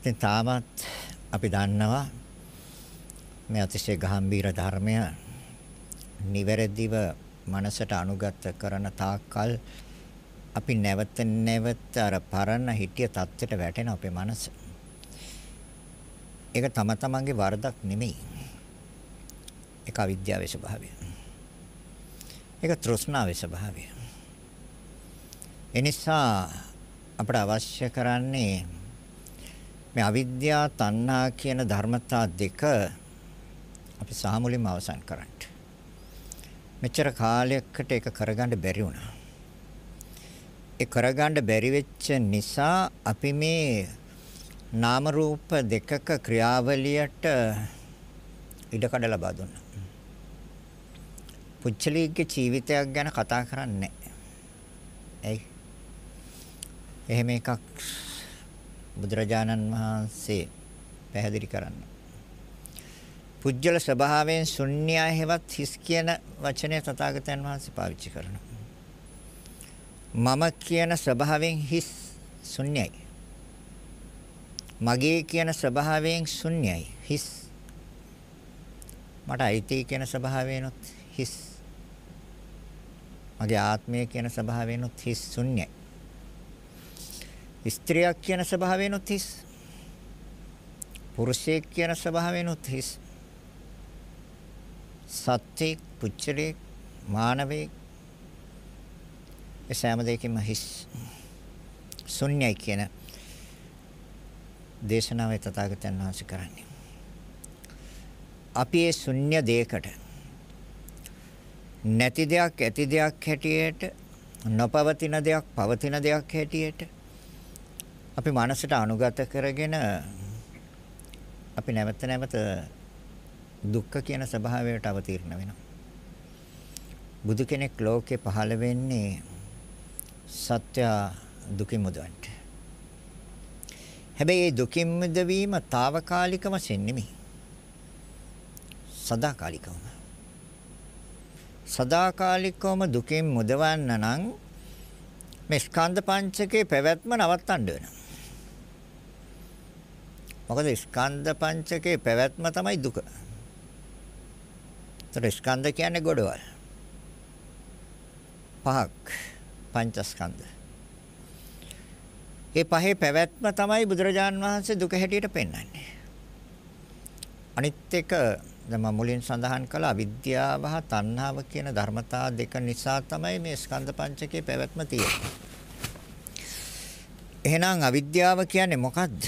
ඉතින් තාමත් අපි දන්නවා මේ අතිශය ගැඹීර ධර්මය නිවැරදිව මනසට අනුගත කරන තාක්කල් අපි නැවත නැවත අර පරණ හිටිය தත්ත්වයට වැටෙන අපේ මනස. ඒක තම තමන්ගේ වරදක් නෙමෙයි. ඒක අවිද්‍යාවේ ස්වභාවය. ඒක තෘෂ්ණාවේ ස්වභාවය. එනිසා අපට අවශ්‍ය කරන්නේ මේ අවිද්‍යා තණ්හා කියන ධර්මතා දෙක අපි සාමුලින්ම අවසන් කරන්න. මෙච්චර කාලයකට ඒක කරගන්න බැරි වුණා. ඒ කරගන්න බැරි වෙච්ච නිසා අපි මේ නාම රූප දෙකක ක්‍රියාවලියට ඉඩකඩ ලබා දුන්නා. පුච්චලීගේ ජීවිතයක් ගැන කතා කරන්නේ ඇයි? එහෙම එකක් බුදුරජාණන් වහන්සේ පැහැදිලි කරන්න. පුජ්‍යල ස්වභාවයෙන් ශුන්‍යය හෙවත් හිස් කියන වචනය තථාගතයන් වහන්සේ පාවිච්චි කරනවා. මම කියන ස්වභාවයෙන් හිස් ශුන්‍යයි. මගේ කියන ස්වභාවයෙන් ශුන්‍යයි හිස්. මට අයිති කියන ස්වභාවයෙන්ොත් හිස්. මගේ ආත්මය කියන ස්වභාවයෙන්ොත් හිස් ශුන්‍යයි. ස්ත්‍රියක් කියන ස්වභාවයෙන්ොත් හිස්. පුරුෂයෙක් කියන ස්වභාවයෙන්ොත් හිස්. සත්‍යෙක්, පුච්චරෙක්, මානවෙක් ඒ සෑම දෙයකින්ම හිස්. ශුන්‍යයි කියන දේශනාවේ තථාගතයන් වහන්සේ කරන්නේ. අපි ඒ ශුන්‍ය දෙයකට නැති දෙයක් ඇති දෙයක් හැටියට නොපවතින දෙයක් පවතින දෙයක් හැටියට අපි මනසට අනුගත කරගෙන අපි නැවත නැවත දුක්ඛ කියන ස්වභාවයට අවතීර්ණ වෙනවා. බුදු කෙනෙක් ලෝකේ පහළ වෙන්නේ සත්‍ය දුකින් මුදවන්න. හැබැයි මේ දුකින් මුදවීම తాවකාලික වශයෙන් නෙමෙයි. සදාකාලිකවම. සදාකාලිකවම දුකින් මුදවන්න නම් මේ ස්කන්ධ පංචකේ පැවැත්ම නවත්තන්න වෙනවා. මොකද ස්කන්ධ පංචකේ පැවැත්ම තමයි දුක. ඒතර ස්කන්ධ කියන්නේ ගොඩවල්. පහක් පංචස්කන්ධ. ඒ පහේ පැවැත්ම තමයි බුදුරජාන් වහන්සේ දුක හැටියට පෙන්වන්නේ. අනිත් එක දැන් මම මුලින් සඳහන් කළ අවිද්‍යාව හා තණ්හාව කියන ධර්මතා දෙක නිසා තමයි මේ ස්කන්ධ පංචකයේ පැවැත්ම තියෙන්නේ. එහෙනම් අවිද්‍යාව කියන්නේ මොකද්ද?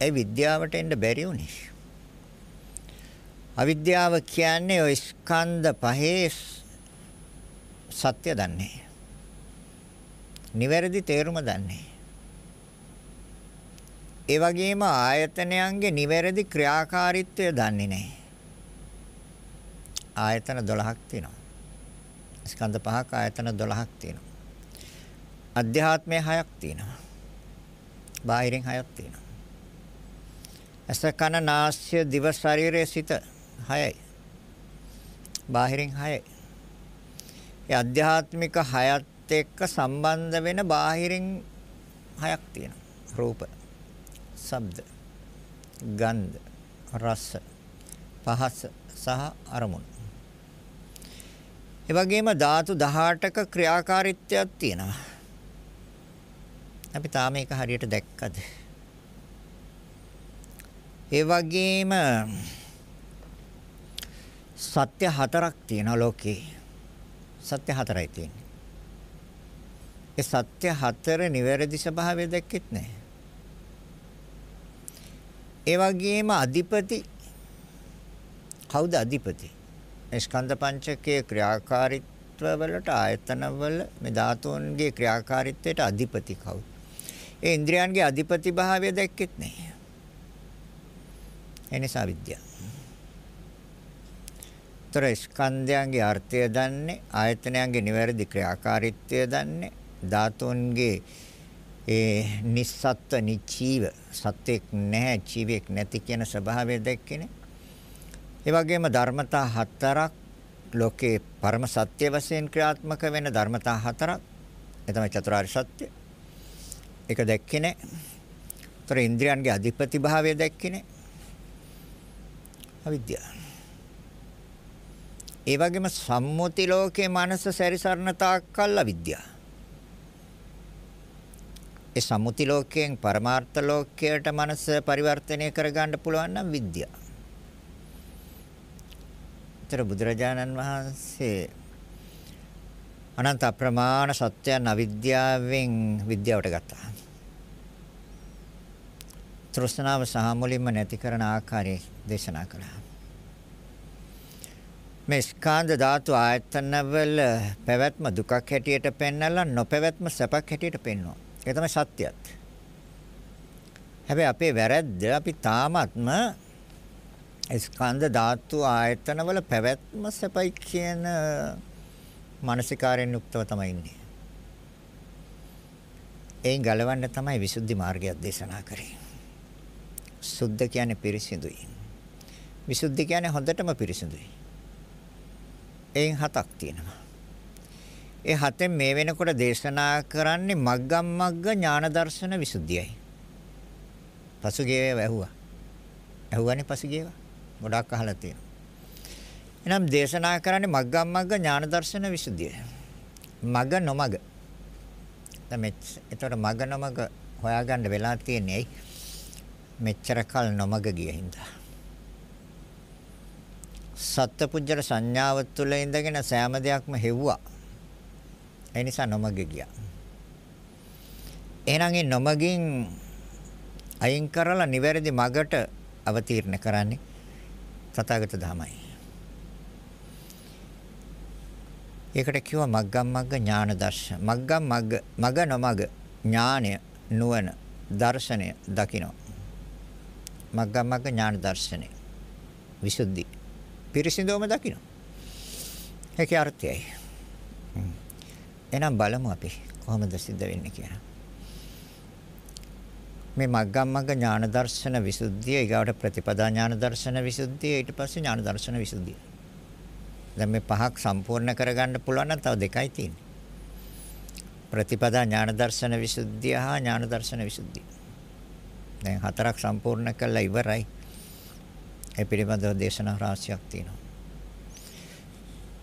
ඒ විද්‍යාවට එන්න බැරි උනේ. අවිද්‍යාව කියන්නේ ඔය ස්කන්ධ පහේ සත්‍ය දන්නේ. නිවැරදි තේරුම දන්නේ. ඒ වගේම ආයතනයන්ගේ නිවැරදි ක්‍රියාකාරීත්වය දන්නේ නැහැ. ආයතන 12ක් තියෙනවා. ස්කන්ධ පහක් ආයතන 12ක් තියෙනවා. අධ්‍යාත්මය 6ක් තියෙනවා. බාහිරින් 6ක් තියෙනවා. ඇස කන නාස්‍ය දිව ශරීරය සිත 6යි. බාහිරින් 6යි. ඒ අධ්‍යාත්මික 6ත් එක්ක සම්බන්ධ වෙන බාහිරින් 6ක් තියෙනවා. රූප, ශබ්ද, ගන්ධ, රස, පහස සහ අරමුණු. ඒ වගේම ධාතු 18ක ක්‍රියාකාරීත්වයක් තියෙනවා. අපි තාම මේක හරියට දැක්කද? ඒ වගේම සත්‍ය හතරක් තියෙනවා ලෝකේ. සත්‍ය හතරයි තියෙන්නේ. ඒ සත්‍ය හතර නිවැරදි ස්වභාවය දැක්කෙත් නැහැ. ඒ වගේම අධිපති කවුද අධිපති? ස්කන්ධ පංචකයේ ක්‍රියාකාරීත්ව වලට ආයතන වල මේ ධාතුන්ගේ ක්‍රියාකාරීත්වයට අධිපති කවුද? ඒ ඉන්ද්‍රයන්ගේ අධිපති භාවය දැක්කෙත් නැහැ. එනිසා විද්‍යාව. ତර ස්කන්ධයන්ගේ අර්ථය දන්නේ ආයතනයන්ගේ නිවැරදි ක්‍රියාකාරීත්වය දන්නේ ධාතුන්ගේ ඒ නිස්සත්ත්ව නිචීව සත්‍යෙක් නැහැ ජීවියෙක් නැති කියන ස්වභාවය දැක්කනේ. ඒ වගේම ධර්මතා හතරක් ලෝකේ පරම සත්‍ය වශයෙන් ක්‍රියාත්මක වෙන ධර්මතා හතරක්. ඒ තමයි චතුරාර්ය සත්‍ය. ඒක දැක්කේ නැහැ. ତර ඉන්ද්‍රියන්ගේ අධිපති භාවය දැක්කේ අවිද්‍යාව. ඒ වගේම සම්මුති ලෝකයේ මනස සැරිසරන තාක්කල් අවිද්‍යාව. ඒ සම්මුති ලෝකයෙන් පරමාර්ථ ලෝකයට මනස පරිවර්තනය කරගන්න පුළුවන් නම් විද්‍යාව. ඒතර බුදුරජාණන් වහන්සේ අනන්ත අප්‍රමාණ සත්‍යයන් අවිද්‍යාවෙන් විද්‍යාවට ගත්තා. තෘෂ්ණාව සහ මුලින්ම නැති කරන ආකාරය දේශනා කළා. මේ ස්කන්ධ ධාතු ආයතනවල පැවැත්ම දුකක් හැටියට පෙන්වලා නොපැවැත්ම සැපක් හැටියට පෙන්වනවා. ඒක තමයි සත්‍යයත්. හැබැයි අපේ වැරැද්ද අපි තාමත්ම ස්කන්ධ ධාතු ආයතනවල පැවැත්ම සැපයි කියන මානසිකාරයෙන් යුක්තව තමයි ඉන්නේ. එයින් ගලවන්න තමයි විසුද්ධි මාර්ගය දේශනා කරේ. සුද්ධ කියන්නේ පිරිසිදුයි. විසුද්ධි කියන්නේ හොඳටම පිරිසිදුයි. එයින් හතක් තියෙනවා. ඒ හතෙන් මේ වෙනකොට දේශනා කරන්නේ මග්ගම් මග්ග ඥාන දර්ශන විසුද්ධියයි. පසුගියේ වැහුවා. ඇහුවානේ පසුගියේවා. ගොඩක් අහලා තියෙනවා. එනම් දේශනා කරන්නේ මග්ගම් මග්ග ඥාන දර්ශන විසුද්ධිය. මග නොමග. දැන් එතකොට මග නොමග හොයාගන්න වෙලා තියෙන්නේ ඇයි? මෙච්චර කල් නොමග ගිය හින්දා. සත්පුජ්‍යල සංඥාව තුළ ඉඳගෙන සෑම දෙයක්ම හෙව්වා. ඒ නිසා නොමග ගියා. එහෙනම් ඒ නොමගින් අයින් කරලා නිවැරදි මගට අවතීර්ණ කරන්නේ තථාගත ධමයි. ඒකට කිව්වා මග්ගම් මග්ග ඥාන දර්ශන. මග්ගම් මග්ග මග නොමග ඥානය නුවණ දර්ශනය දකින්න. මග්ගම් මග්ග ඥාන දර්ශනය. විසුද්ධි. පිරිසිදුවම දකින්න. ඒකේ අර්ථයයි. එහෙනම් බලමු අපි කොහොමද සිද්ධ වෙන්නේ කියලා. මේ මග්ගම් මග්ග ඥාන දර්ශන විසුද්ධිය ඊගාවට ප්‍රතිපදා ඥාන දර්ශන විසුද්ධිය ඊට පස්සේ ඥාන දර්ශන විසුද්ධිය. දැන් මේ පහක් සම්පූර්ණ කරගන්න පුළුවන් නම් තව දෙකයි තියෙන්නේ. ප්‍රතිපදා ඥාන දර්ශන විසුද්ධිය හා ඥාන දර්ශන විසුද්ධිය. දැන් හතරක් සම්පූර්ණ කළා ඉවරයි. ඒ පිළිබඳව දේශනා රාශියක් තියෙනවා.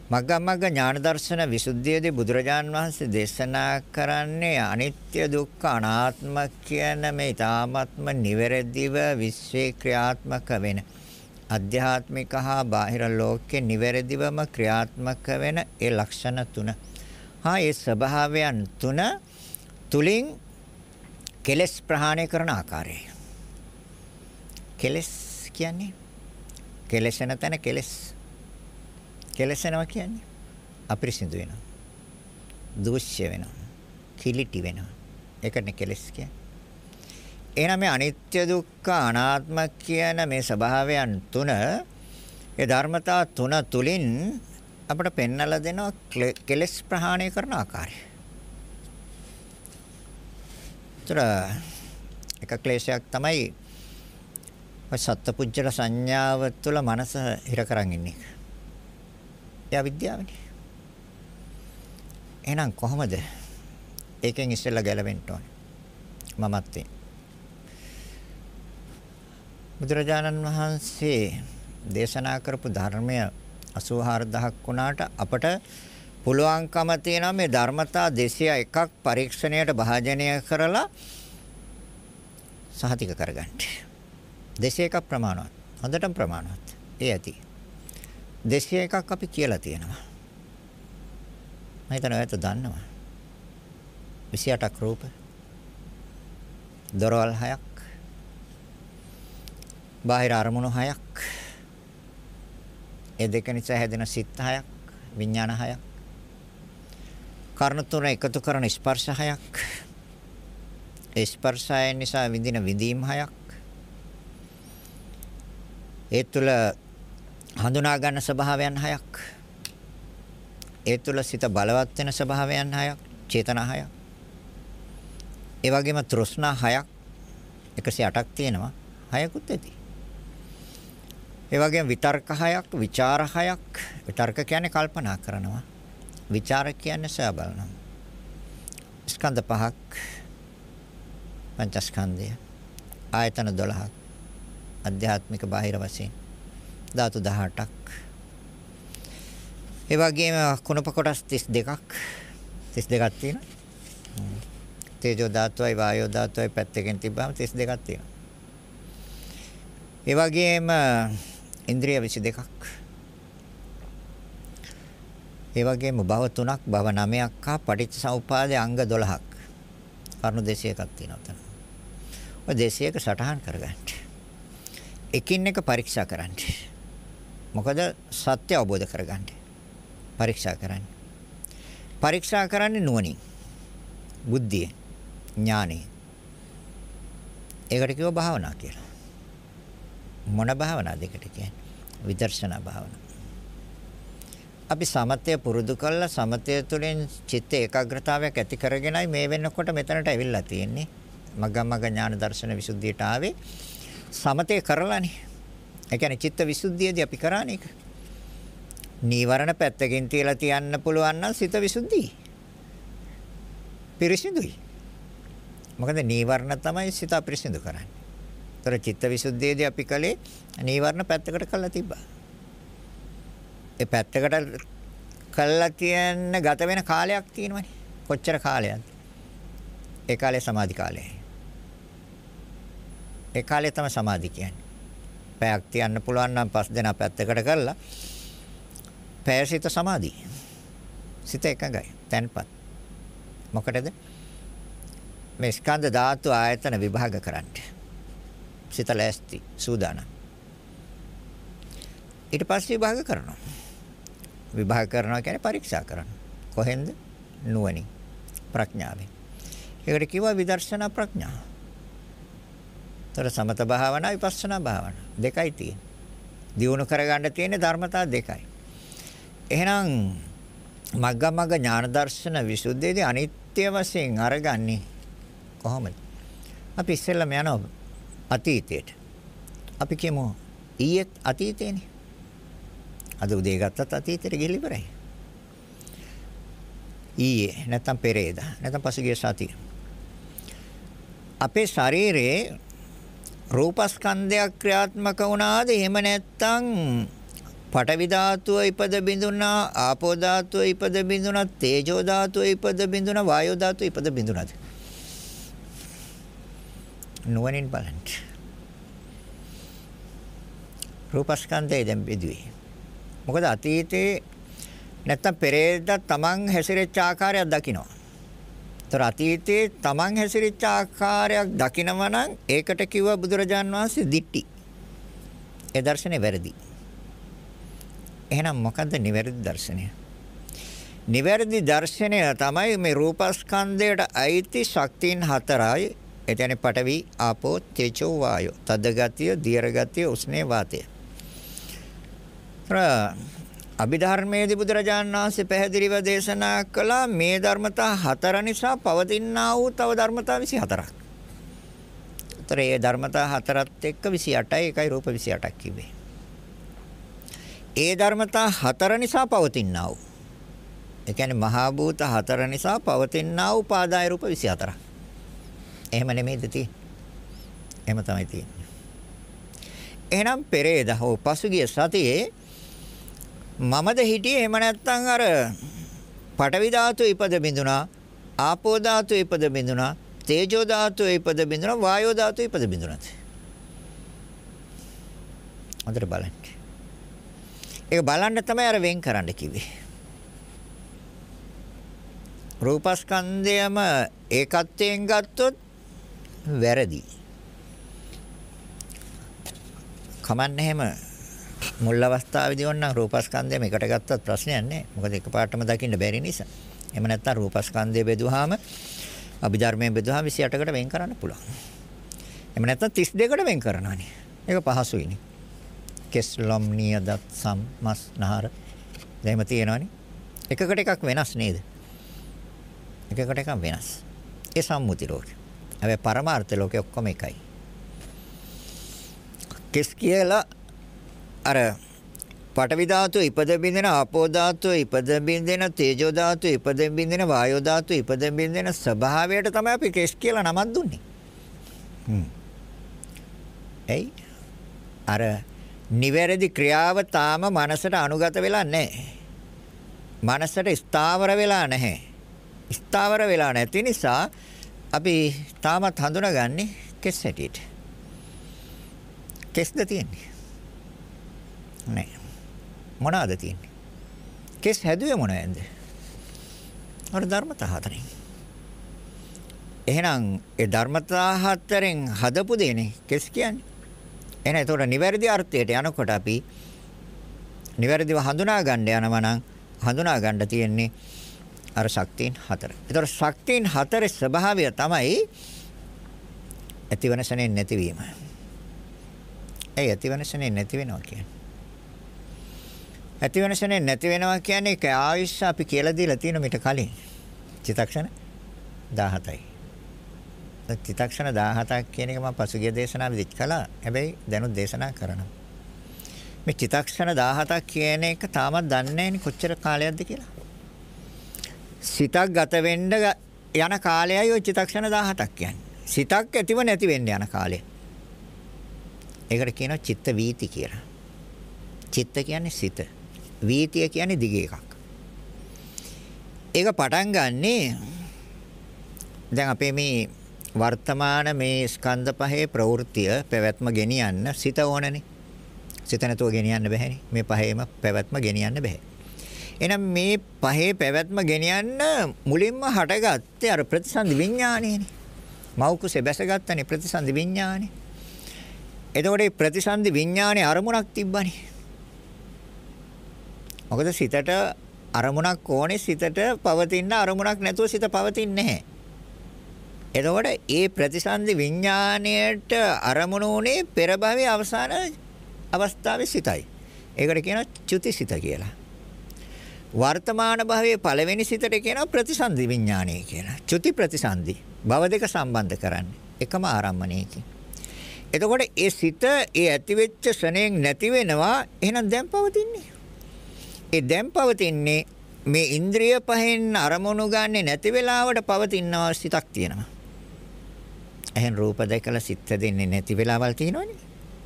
මග්ගමග්ග ඥාන දර්ශන විසුද්ධියේදී බුදුරජාන් වහන්සේ දේශනා කරන්නේ අනිත්‍ය දුක්ඛ අනාත්ම කියන මේ ඊ타ත්ම නිවැරදිව විශ්වේ ක්‍රියාත්මක වෙන අධ්‍යාත්මික හා බාහිර ලෝකේ නිවැරදිවම ක්‍රියාත්මක වෙන ඒ ලක්ෂණ තුන. හා ඒ ස්වභාවයන් තුන තුලින් කෙලස් ප්‍රහාණය කරන ආකාරය. කෙලස් කියන්නේ කෙලසෙන තැන කෙලස් කෙලසෙනවා කියන්නේ අපිරිසිදු වෙනවා. දූෂ්‍ය වෙනවා. කිලිටි වෙනවා. ඒකනේ කෙලස් කියන්නේ. එහෙනම් මේ අනිත්‍ය දුක්ඛ අනාත්ම කියන මේ ස්වභාවයන් තුන ඒ ධර්මතා තුන තුලින් අපට පෙන්වලා දෙනවා කෙලස් ප්‍රහාණය කරන ආකාරය. ତර එක ක්ලේශයක් තමයි ඔය සත්පුජ්‍යල සංඥාව තුළ මනස හිර කරන් ඉන්නේ. එයා විද්‍යාවනේ. එහෙනම් කොහොමද ඒකෙන් ඉස්සෙල්ලා ගැලවෙන්න ඕනේ? මමත් බුදුරජාණන් වහන්සේ දේශනා කරපු ධර්මය 84000ක් වුණාට අපට පුළුවන්කම තියෙනවා මේ ධර්මතා 201ක් පරීක්ෂණයට භාජනය කරලා සහතික කරගන්න. 201ක් ප්‍රමාණවත්. හොඳටම ප්‍රමාණවත්. ඒ ඇති. 201ක් අපි කියලා තියෙනවා. මම හිතනවා ඔයත් දන්නවා. 28ක් රූප. දොරවල් 6ක්. බාහිර අරමුණු 6ක්. ඒ දෙක නිසා හැදෙන සිත් 6ක්, විඥාන 6ක්. කර්ණ තුන එකතු කරන ස්පර්ශ 6ක්. ඒ ස්පර්ශය නිසා විඳින විඳීම් 6ක්. ඒ තුළ හඳුනා ගන්න ස්වභාවයන් හයක්. ඒ තුළ සිත බලවත් වෙන ස්වභාවයන් හයක්, චේතනා හයක්. ඒ වගේම තෘෂ්ණා හයක් 108ක් තියෙනවා. හයකුත් ඇති. ඒ වගේම විතර්ක හයක්, ਵਿਚාර හයක්. විතර්ක කියන්නේ කල්පනා කරනවා. විචාර කියන්නේ සෑ බලනවා. ස්කන්ධ පහක් පංචස්කන්ධය ආයතන 12ක් අධ්‍යාත්මික බාහිර වශයෙන් ධාතු 18ක්. ඒ වගේම කුණප කොටස් 32ක් 32ක් තියෙනවා. තේජෝ ධාතුවයි වායෝ ධාතුවයි පැත්තකින් තිබ්බම 32ක් තියෙනවා. ඒ වගේම ඉන්ද්‍රිය 22ක්. ඒ වගේම භව 3ක් භව 9ක් හා පටිච්චසමුපාදයේ අංග 12ක්. කරුණු 200ක් තියෙනවා තන. ඔය 200ක සටහන් කරගන්න. එකින් එක පරීක්ෂා කරන්න. මොකද සත්‍ය අවබෝධ කරගන්න. පරීක්ෂා කරන්න. පරීක්ෂා කරන්නේ නුවණින්. බුද්ධිය, ඥානෙ. ඒකට කියව භාවනා කියලා. මොන භාවනාවද ඒකට කියන්නේ? විදර්ශනා භාවනාව. අපි සමතය පුරුදු කළා සමතය තුළින් චිත්ත ඒකාග්‍රතාවයක් ඇති කරගෙනයි මේ වෙනකොට මෙතනට ඇවිල්ලා තියෙන්නේ. මග්ගමග්ග ඥාන දර්ශන විසුද්ධියට ආවේ සමතේ කරලානේ. ඒ කියන්නේ චිත්ත විසුද්ධියදී අපි කරානේ ඒක. නීවරණ පැත්තකින් තියලා තියන්න පුළුවන් නම් සිත විසුද්ධියි. පිරිසිදුයි. මොකද නීවරණ තමයි සිත අපිරිසිදු කරන්නේ. ତර චිත්ත විසුද්ධියේදී අපි කලේ නීවරණ පැත්තකට කළා තිබ්බා. ඒ පැත්තකට කළා කියන්න ගත වෙන කාලයක් තියෙනවනේ. කොච්චර කාලයක්ද? ඒ කාලේ සමාධි කාලය. ඒ කාලේ තමයි සමාධි කියන්නේ. පැයක් තියන්න පුළුවන් නම් පස් දෙනා පැත්තකට කරලා පැයසිත සමාධි. සිත එකඟයි. තැන්පත්. මොකටද? මේ ස්කන්ධ ධාතු ආයතන විභාග කරන්න. සිත ලෑස්ති සූදානම්. ඊට පස්සේ විභාග කරනවා. විභාග කරනවා කියන්නේ පරීක්ෂා කරනවා. කොහෙන්ද? නුවණින්. ප්‍රඥාවෙන්. ඒකට කිව්වා විදර්ශනා ප්‍රඥාව. ତොර සමත භාවනා විපස්සනා භාවනා දෙකයි තියෙන්නේ. දියුණු කරගන්න තියෙන ධර්මතා දෙකයි. එහෙනම් මග්ගමග්ග ඥාන දර්ශන විසුද්ධියේදී අනිත්‍ය වශයෙන් අරගන්නේ කොහොමද? අපි ඉස්සෙල්ලාම යනවා අතීතයට. අපි කියමු ඊයේත් අතීතේනේ. අද උදේ ගත්තත් අතීතයට ගිහිලි ඉවරයි. ඊයේ නැත්තම් පෙරේදා නැත්තම් පසුගිය සතිය. අපේ ශරීරයේ රූපස්කන්ධයක් ක්‍රියාත්මක වුණාද එහෙම නැත්තම් පඨවි ධාතුව ඉපද බිඳුනා ආපෝ ධාතුව ඉපද බිඳුනා තේජෝ ධාතුව ඉපද බිඳුනා වායෝ ධාතුව ඉපද බිඳුනාද නුවණින් බලන්න. රූපස්කන්ධය දැන් බෙදුවේ. මොකද අතීතේ නැත්තම් පෙරේද තමන් හැසිරෙච්ච ආකාරයක් දකිනවා. ତර අතීතේ තමන් හැසිරෙච්ච ආකාරයක් දකිනව නම් ඒකට කිව්ව බුදුරජාන් වහන්සේ දිට්ටි. ඒ දර්ශනේ වැරදි. එහෙනම් මොකද්ද නිවැරදි දර්ශනය? නිවැරදි දර්ශනය තමයි මේ රූපස්කන්ධයට අයිති ශක්තියින් හතරයි ඒ කියන්නේ පඨවි, ආපෝ, තේජෝ, වායෝ. තද ගතිය, දියර ගතිය, උස්නේ වාතය. අභිධර්මයේදී බුදුරජාණන් වහන්සේ පැහැදිලිව දේශනා කළා මේ ධර්මතා හතර නිසා පවතිනා වූ තව ධර්මතා 24ක්. ඒතර ඒ ධර්මතා හතරත් එක්ක 28යි එකයි රූප 28ක් කිව්වේ. ඒ ධර්මතා හතර නිසා පවතිනා වූ. ඒ කියන්නේ මහා භූත හතර නිසා පවතිනා වූ පාදාය රූප 24ක්. එහෙම නෙමෙයිද තියෙන්නේ? එහෙම තමයි තියෙන්නේ. එහෙනම් පෙරේද හෝ පසුගිය සතියේ මමද හිටියේ එහෙම නැත්නම් අර පඨවි ධාතු ඉපද බිඳුනා ආපෝ ධාතු ඉපද බිඳුනා තේජෝ ධාතු ඉපද බිඳුනා වායෝ ධාතු ඉපද බිඳුනාද හොඳට බලන්න. ඒක බලන්න තමයි අර වෙන් කරන්න කිව්වේ. රූපස්කන්ධයම ඒකත්වයෙන් ගත්තොත් වැරදි. කමන්නේ එහෙම මුල් අවස්ථාවේදී ඕනනම් රූපස්කන්ධයම එකට ගත්තත් ප්‍රශ්නයක් නැහැ. මොකද එකපාරටම දකින්න බැරි නිසා. එහෙම නැත්නම් රූපස්කන්ධය බෙදුවාම අභිධර්මයෙන් බෙදුවාම 28කට වෙන් කරන්න පුළුවන්. එහෙම නැත්නම් 32කට වෙන් කරනවානේ. ඒක පහසුයිනේ. කෙස් ලොම් නියදත් සම් මස් නහර එහෙම තියෙනවනේ. එකකට එකක් වෙනස් නේද? එකකට එකක් වෙනස්. ඒ සම්මුති ලෝකේ. හැබැයි පරමාර්ථ ලෝකේ ඔක්කොම එකයි. කෙස් කියලා අර පඨවි ධාතුව ඉපද බින්දෙන ආපෝ ධාතුව ඉපද බින්දෙන තේජෝ ධාතුව ඉපද බින්දෙන වායෝ ධාතුව ඉපද බින්දෙන ස්වභාවයට තමයි අපි කෙස් කියලා නමක් දුන්නේ. හ්ම්. ඇයි? අර නිවැරදි ක්‍රියාව තාම මනසට අනුගත වෙලා නැහැ. මනසට ස්ථාවර වෙලා නැහැ. ස්ථාවර වෙලා නැති නිසා අපි තාමත් හඳුනාගන්නේ කෙස් හැටියට. කෙස්ද තියෙන්නේ? නෑ. මොනවාද තියෙන්නේ? කෙස් හැදුවේ මොනවද? අර ධර්මතා හතරෙන්. එහෙනම් ඒ ධර්මතා හතරෙන් හදපු දෙනේ කෙස් කියන්නේ. එහෙනම් ඒතකොට නිවැරදි අර්ථයට යනකොට අපි නිවැරදිව හඳුනා ගන්න යනවා නම් හඳුනා ගන්න තියෙන්නේ අර ශක්තියින් හතර. ඒතකොට ශක්තියින් හතරේ ස්වභාවය තමයි ඇතිවනසනේ නැතිවීම. ඒ ඇතිවනසනේ නැති වෙනවා කියන්නේ. ඇතිවනසනේ නැති වෙනවා කියන්නේ ඒක ආයුෂ අපි කියලා දීලා තියෙන මිට කලින්. චිතක්ෂණ 17යි. චිතක්ෂණ 17ක් කියන එක මම පසුගිය දේශනාවේදී කළා. හැබැයි දැනුත් දේශනා කරනවා. මේ චිතක්ෂණ 17ක් කියන එක තාමත් දන්නේ නැහැ කොච්චර කාලයක්ද කියලා. සිතක් ගත වෙන්න යන කාලයයි ওই චිතක්ෂණ 17ක් කියන්නේ. සිතක් ඇතිව නැති වෙන්න යන කාලය. ඒකට කියනවා චිත්ත වීති කියලා. චිත්ත කියන්නේ සිත. වීතිය කියන්නේ දිග එකක්. ඒක පටන් ගන්නේ දැන් අපේ මේ වර්තමාන මේ ස්කන්ධ පහේ ප්‍රවෘත්තිය පැවැත්ම ගෙනියන්න සිත ඕනනේ. සිත නැතුව ගෙනියන්න බැහැනේ. මේ පහේම පැවැත්ම ගෙනියන්න බැහැ. එහෙනම් මේ පහේ පැවැත්ම ගෙනියන්න මුලින්ම හටගත්තේ අර ප්‍රතිසන්දි විඥානයනේ. මෞකුසේ බැසගත්තනේ ප්‍රතිසන්දි විඥානේ. එතකොට මේ ප්‍රතිසන්දි විඥානේ අරමුණක් තිබ්බනේ. මොකද සිතට අරමුණක් ඕනේ සිතට පවතින අරමුණක් නැතුව සිත පවතින්නේ නැහැ. එතකොට ඒ ප්‍රතිසන්දි විඥාණයට අරමුණු උනේ පෙර භවයේ අවසාන අවස්ථාවේ සිතයි. ඒකට කියනවා චුතිසිත කියලා. වර්තමාන භවයේ පළවෙනි සිතට කියනවා ප්‍රතිසන්දි විඥාණය කියලා. චුති ප්‍රතිසන්දි. භව දෙක සම්බන්ධ කරන්නේ එකම ආරම්මණයකින්. එතකොට ඒ සිත ඒ ඇති වෙච්ච ශ්‍රණයෙන් නැති වෙනවා. එහෙනම් දැන් පවතින්නේ. ඒ දැන් පවතින්නේ මේ ඉන්ද්‍රිය පහෙන් අරමුණු ගන්නෙ නැති වෙලාවට පවතිනවා සිතක් තියෙනවා. එහෙන් රූප දැකලා සිත් දෙන්නේ නැති වෙලාවල් තියෙනවනේ.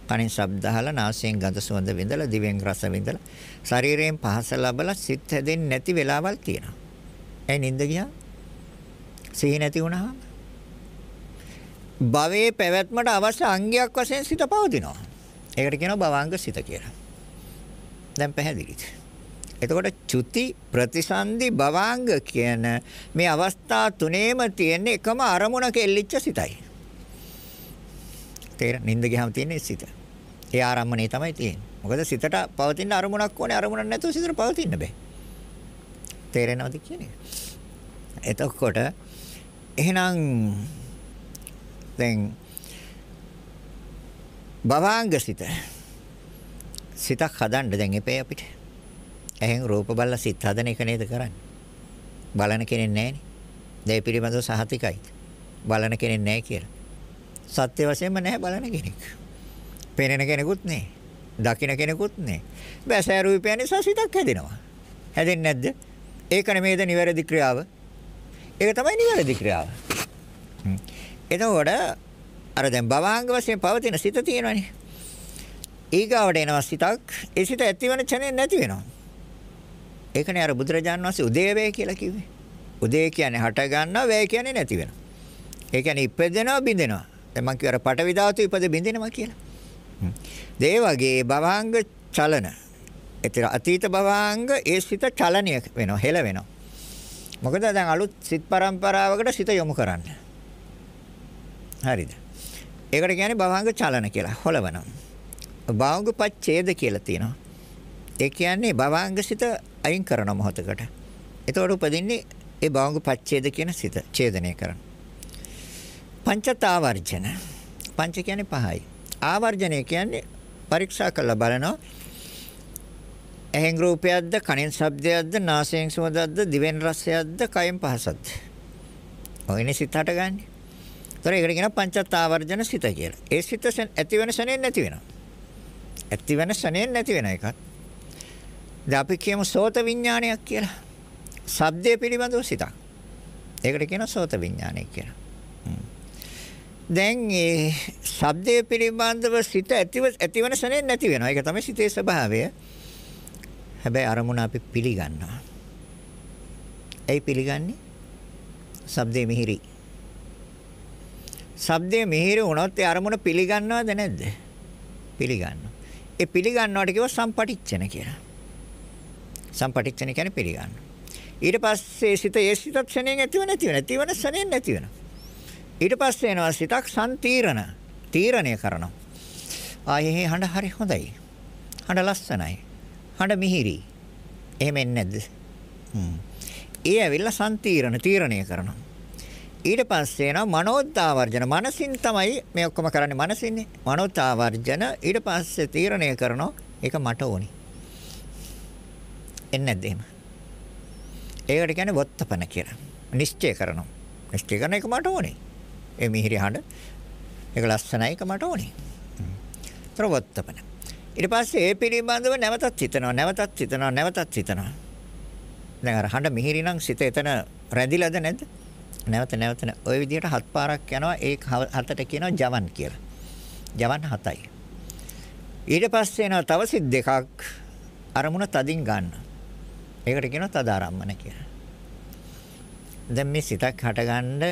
කනින් ශබ්ද අහලා නාසයෙන් ගඳ සුවඳ විඳලා දිවෙන් රස විඳලා ශරීරයෙන් පහස ලබලා සිත් හැදෙන්නේ නැති වෙලාවල් තියෙනවා. ඒ නිින්ද ගියා. සිහි නැති වුණාම භවයේ පැවැත්මට අවශ්‍ය අංගයක් වශයෙන් සිත පවතිනවා. ඒකට කියනවා භවාංග සිත කියලා. දැන් පැහැදිලිද? එතකොට චුති ප්‍රතිසන්දි භවාංග කියන මේ අවස්ථා තුනේම තියෙන එකම අරමුණක එල්ලිච්ච සිතයි. තේර නින්ද ගියාම තියෙන්නේ සිත. ඒ ආරම්මණය තමයි තියෙන්නේ. මොකද සිතට පවතින අරමුණක් ඕනේ අරමුණක් නැතුව සිතට පවතින්න බෑ. තේරෙනවද කියන්නේ? එතකොට එහෙනම් දැන් භවාංග සිත සිතක් හදන්න දැන් එපේ අපිට. එහෙන් රූප බලලා සිත හදන එක නේද කරන්නේ. බලන කෙනෙක් නැහැනේ. දැන් පිළිබඳව සහතිකයි. බලන කෙනෙක් නැහැ කියලා. සත්‍ය වශයෙන්ම නැහැ බලන කෙනෙක්. පෙනෙන කෙනෙකුත් නැහැ. දකින්න කෙනෙකුත් නැහැ. බැසෑ රූපය නිසා සිතක් හැදෙනවා. හැදෙන්නේ නැද්ද? ඒක නෙමේද නිවැරදි ක්‍රියාව? ඒක තමයි නිවැරදි ක්‍රියාව. එතකොට අර දැන් භවාංග වශයෙන් පවතින සිත තියෙනවනේ. ඊගාවට එනවා සිතක්. ඒ සිත ඇතිවන ඡනේ නැති වෙනවා. ඒකනේ අර බුදුරජාණන් වහන්සේ උදේ වේ කියලා කිව්වේ. උදේ කියන්නේ හට ගන්නවා, වේ කියන්නේ නැති වෙනවා. ඒ කියන්නේ ඉපදෙනවා, බිඳෙනවා. දැන් මම කිව්ව අර පටවි ධාතු ඉපද බිඳෙනවා කියලා. ඒ වගේ භවාංග චලන. ඒතර අතීත භවාංග ඒ සිත චලනය වෙනවා, හෙල වෙනවා. මොකද දැන් අලුත් සිත් પરම්පරාවකට සිත යොමු කරන්න. හරිද? ඒකට කියන්නේ භවාංග චලන කියලා. හොලවනවා. භාංග පච්ඡේද කියලා තියෙනවා. ඒ කියන්නේ භවාංගසිත අයින් කරන මොහොතකට. එතකොට උපදින්නේ ඒ භවංග පච්ඡේද කියන සිත ඡේදනය කරන. පංචතාවර්ජන. පංච කියන්නේ පහයි. ආවර්ජනය කියන්නේ පරීක්ෂා කරලා බලනවා. ඇහෙන් රූපයක්ද, කනෙන් ශබ්දයක්ද, නාසයෙන් සුවඳක්ද, දිවෙන් රසයක්ද, කයෙන් පහසක්ද. ඔයනේ සිත හටගන්නේ. ඒතර ඒකට කියනවා පංචතාවර්ජන සිත කියලා. ඒ සිත ඇති වෙන ශනේ නැති වෙනවා. ඇති වෙන ශනේ නැති වෙන එකක්. දැන් අපි කියමු සෝත විඥානයක් කියලා. ශබ්දයේ පිළිබඳව සිතක්. ඒකට කියනවා සෝත විඥානය කියලා. දැන් ඒ ශබ්දයේ පිළිබඳව සිත ඇතිව ඇතිවන සනේ නැති වෙනවා. ඒක තමයි සිතේ ස්වභාවය. හැබැයි අරමුණ අපි පිළිගන්නවා. ඇයි පිළිගන්නේ? ශබ්දේ මිහිරි. ශබ්දේ මිහිරි වුණොත් ඒ අරමුණ පිළිගන්නවද නැද්ද? පිළිගන්නවා. ඒ පිළිගන්නවට කිව්ව සම්පටිච්ඡන කියලා. සම්පටිච්ඡන කියන්නේ පිළිගන්න. ඊට පස්සේ සිත ඒ සිතත් ක්ෂණයෙන් ඇතිව නැති වෙන. නැති වෙන ක්ෂණයෙන් නැති වෙන. ඊට පස්සේ එනවා සිතක් සම්තීරණ. තීරණය කරනවා. ආයේ හඬ හරි හොඳයි. හඬ ලස්සනයි. හඬ මිහිරි. එහෙම එන්නේ නැද්ද? හ්ම්. ඒ ඇවිල්ලා සම්තීරණ තීරණය කරනවා. ඊට පස්සේ එනවා මනෝත්ආවර්ජන. මනසින් තමයි මේ ඔක්කොම කරන්නේ මනසින්නේ. මනෝත්ආවර්ජන ඊට පස්සේ තීරණය කරනවා ඒක මට ඕනි. එන්නේ නැද්ද එහෙම? ඒකට කියන්නේ වොත්තපන කියලා. නිශ්චය කරනවා. නිශ්චය කරන එක මට ඕනේ. ඒ මිහිරි හඬ ඒක ලස්සනයි ඒක මට ඕනේ. ප්‍රවත්තපන. ඊට පස්සේ ඒ පිළිබඳව නැවතත් හිතනවා නැවතත් හිතනවා නැවතත් හිතනවා. දැන් අර හඬ මිහිරි නම් සිත එතන රැඳිලාද නැද්ද? නැවත නැවත ওই විදිහට හත් පාරක් යනවා ඒ හතට කියනවා ජවන් කියලා. ජවන් හතයි. ඊට පස්සේ එනවා තව සිත් දෙකක් අරමුණ තදින් ගන්න. ඒකට කියනවා තදාරම්මන කියලා. දැන් මේ සිතක් හටගන්න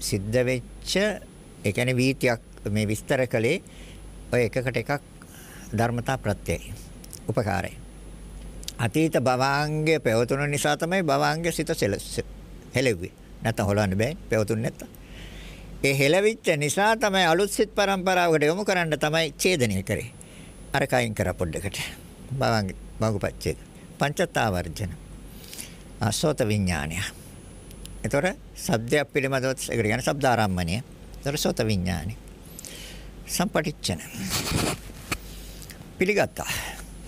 සිද්ධ වෙච්ච ඒ කියන්නේ වීතියක් මේ විස්තර කළේ ඔය එකකට එකක් ධර්මතා ප්‍රත්‍යයයි. උපකාරයි. අතීත භවාංගය පැවතුන නිසා තමයි භවාංගය සිත හෙලෙව්වේ. නැත්නම් හොලන්න බෑ පැවතුනේ නැත්තම්. ඒ හෙලවිච්ච නිසා තමයි අලුත් සිත් પરම්පරාවකට යොමු කරන්න තමයි ඡේදනය කරේ. අර කයින් කර පොඩ්ඩකට. භවාංග භාගපච්චේ. පංචතාවර්ජන. අසෝත විඥානය. ඒතොර සබ්දයක් පිළිබඳව ඒකට කියන්නේ ශබ්දාරම්මණය. ඒතොර සෝත විඥානය. සම්පටිච්ඡන. පිළිගත්තා.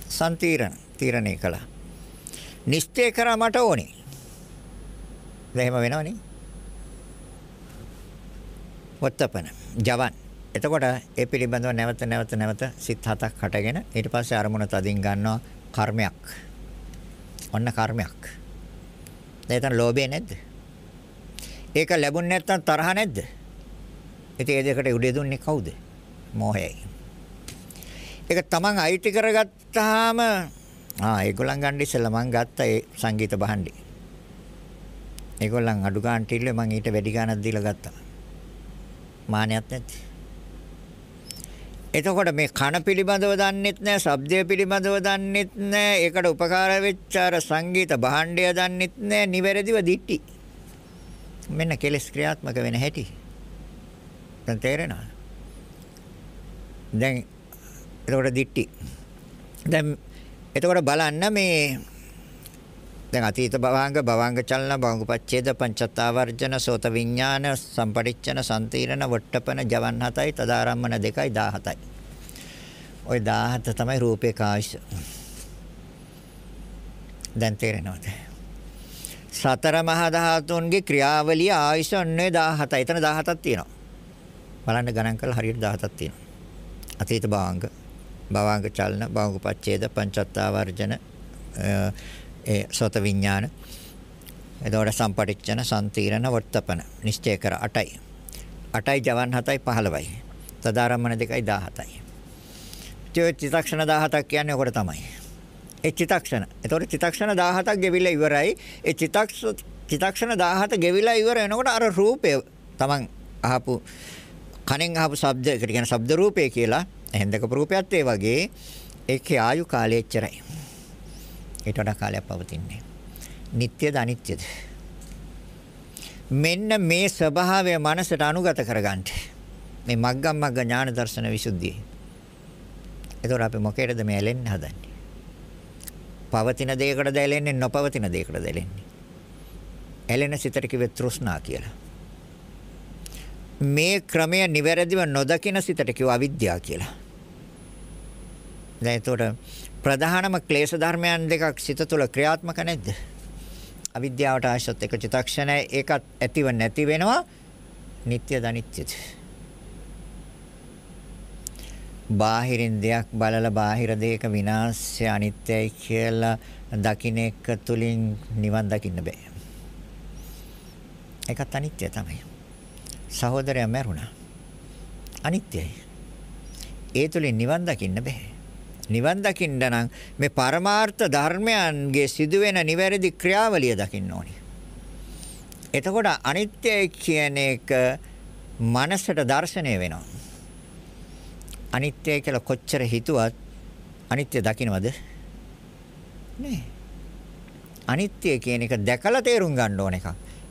සම්තිරණ තීරණය කළා. නිශ්චය කරා මට ඕනේ. දැන් එහෙම වෙනවනේ. වත්තපන ජවන්. එතකොට ඒ පිළිබඳව නැවත නැවත නැවත සිත් හතක් හටගෙන ඊට පස්සේ අරමුණ තදින් ගන්නවා කර්මයක්. ඔන්න කර්මයක්. දැන් ලෝභය නැද්ද? ඒක ලැබුණ නැත්නම් තරහ නැද්ද? ඉතින් ඒ දෙකට උඩේ දුන්නේ කවුද? මෝහයයි. ඒක තමන් අයිති කරගත්තාම ආ ඒගොල්ලන් ගන්න ඉස්සෙල්ලා මං ගත්තා ඒ සංගීත භාණ්ඩේ. ඒගොල්ලන් අඩු ගන්න ටිල්ලේ මං ඊට වැඩි ගාණක් දීලා ගත්තා. මානියක් නැති. එතකොට මේ කන පිළිබඳව දන්නෙත් නැහැ, ශබ්දය පිළිබඳව දන්නෙත් නැහැ, ඒකට උපකාර වෙච්ච අර සංගීත භාණ්ඩය දන්නෙත් නැහැ, නිවැරදිව දිට්ටි. මෙන්න කෙලස් ක්‍රියාත්මක වෙන හැටි. දැන් තේරෙනවද? දැන් එතකොට දිට්ටි. දැන් එතකොට බලන්න මේ දැන් අතීත භවංග භවංග චලන භවංගපච්ඡේද පංචත්තාවර්ජන සෝත විඥාන සම්පටිච්ඡන සම්තීරණ වට්ටපන ජවන් 7යි තදාරම්මන 2යි 17යි. ওই 17 තමයි රූපේ කායිෂ. දැන් තේරෙනවද? සතර මහා ධාතුන්ගේ ක්‍රියාවලිය ආයුෂ ඔන්නේ 17. එතන 17ක් තියෙනවා. බලන්න ගණන් කරලා හරියට 17ක් තියෙනවා. අතීත භවංග භවංග චලන භවංග පච්ඡේද පංචත්තාවර්ජන ඒ සෝත විඥාන එතකොට සම්පටිච්ඡන සම්තීරණ වර්තපන නිශ්චය කර 8යි 8යි ජවන් 7යි 15යි තදාරම්මන 2යි 17යි චේ චිතක්ෂණ 17ක් කියන්නේ ඔකට තමයි. ඒ චිතක්ෂණ එතකොට චිතක්ෂණ 17ක් ගෙවිලා ඉවරයි. ඒ චිතක්ෂ චිතක්ෂණ 17 ගෙවිලා ඉවර වෙනකොට අර රූපය Taman අහපු කනෙන් අහපු ශබ්ද ඒකට කියන ශබ්ද රූපය කියලා. එහෙන්දක රූපයත් ඒ වගේ. ඒකේ ආයු කාලය එච්චරයි. ඊට වඩා කාලයක් පවතින්නේ. නিত্যද අනිත්‍යද? මෙන්න මේ ස්වභාවය මනසට අනුගත කරගන්න. මේ මග්ගම් මග්ග ඥාන දර්ශන විසුද්ධිය. ඒතකොට අපි මොකේද මේ ඇලෙන්න හදන්නේ? පවතින දෙයකටද ඇලෙන්නේ නොපවතින දෙයකටද ඇලෙන්නේ? ඇලෙන සිතට කිව්වේ තෘෂ්ණා කියලා. මේ ක්‍රමය නිවැරදිව නොදකින සිතට කිව්ව අවිද්‍යාව කියලා. දැන් ඒතකොට ප්‍රධානම ක්ලේශ ධර්මයන් දෙකක් සිත තුළ ක්‍රියාත්මක නැද්ද? අවිද්‍යාවට ආශ්‍රත් එක චිතක්ෂණය ඒකත් ඇතිව නැති වෙනවා. නিত্যද අනිත්‍යද? බාහිරින් දෙයක් බලලා බාහිර දෙයක විනාශය අනිත්‍යයි කියලා දකින්න එක තුලින් නිවන් දකින්න බෑ. ඒකත් අනිත්‍ය තමයි. සහෝදරයා මැරුණා. අනිත්‍යයි. ඒ තුලින් නිවන් දකින්න බෑ. නිවන් දකින්න නම් මේ පරමාර්ථ ධර්මයන්ගේ සිදුවෙන නිවැරදි ක්‍රියාවලිය දකින්න ඕනේ. එතකොට අනිත්‍යයි කියන එක මනසට දැర్శණය වෙනවා. අනිත්‍යයි කියලා කොච්චර හිතුවත් අනිත්‍ය දකින්නවද? නෑ. අනිත්‍ය කියන එක දැකලා තේරුම් ගන්න ඕන එකක්.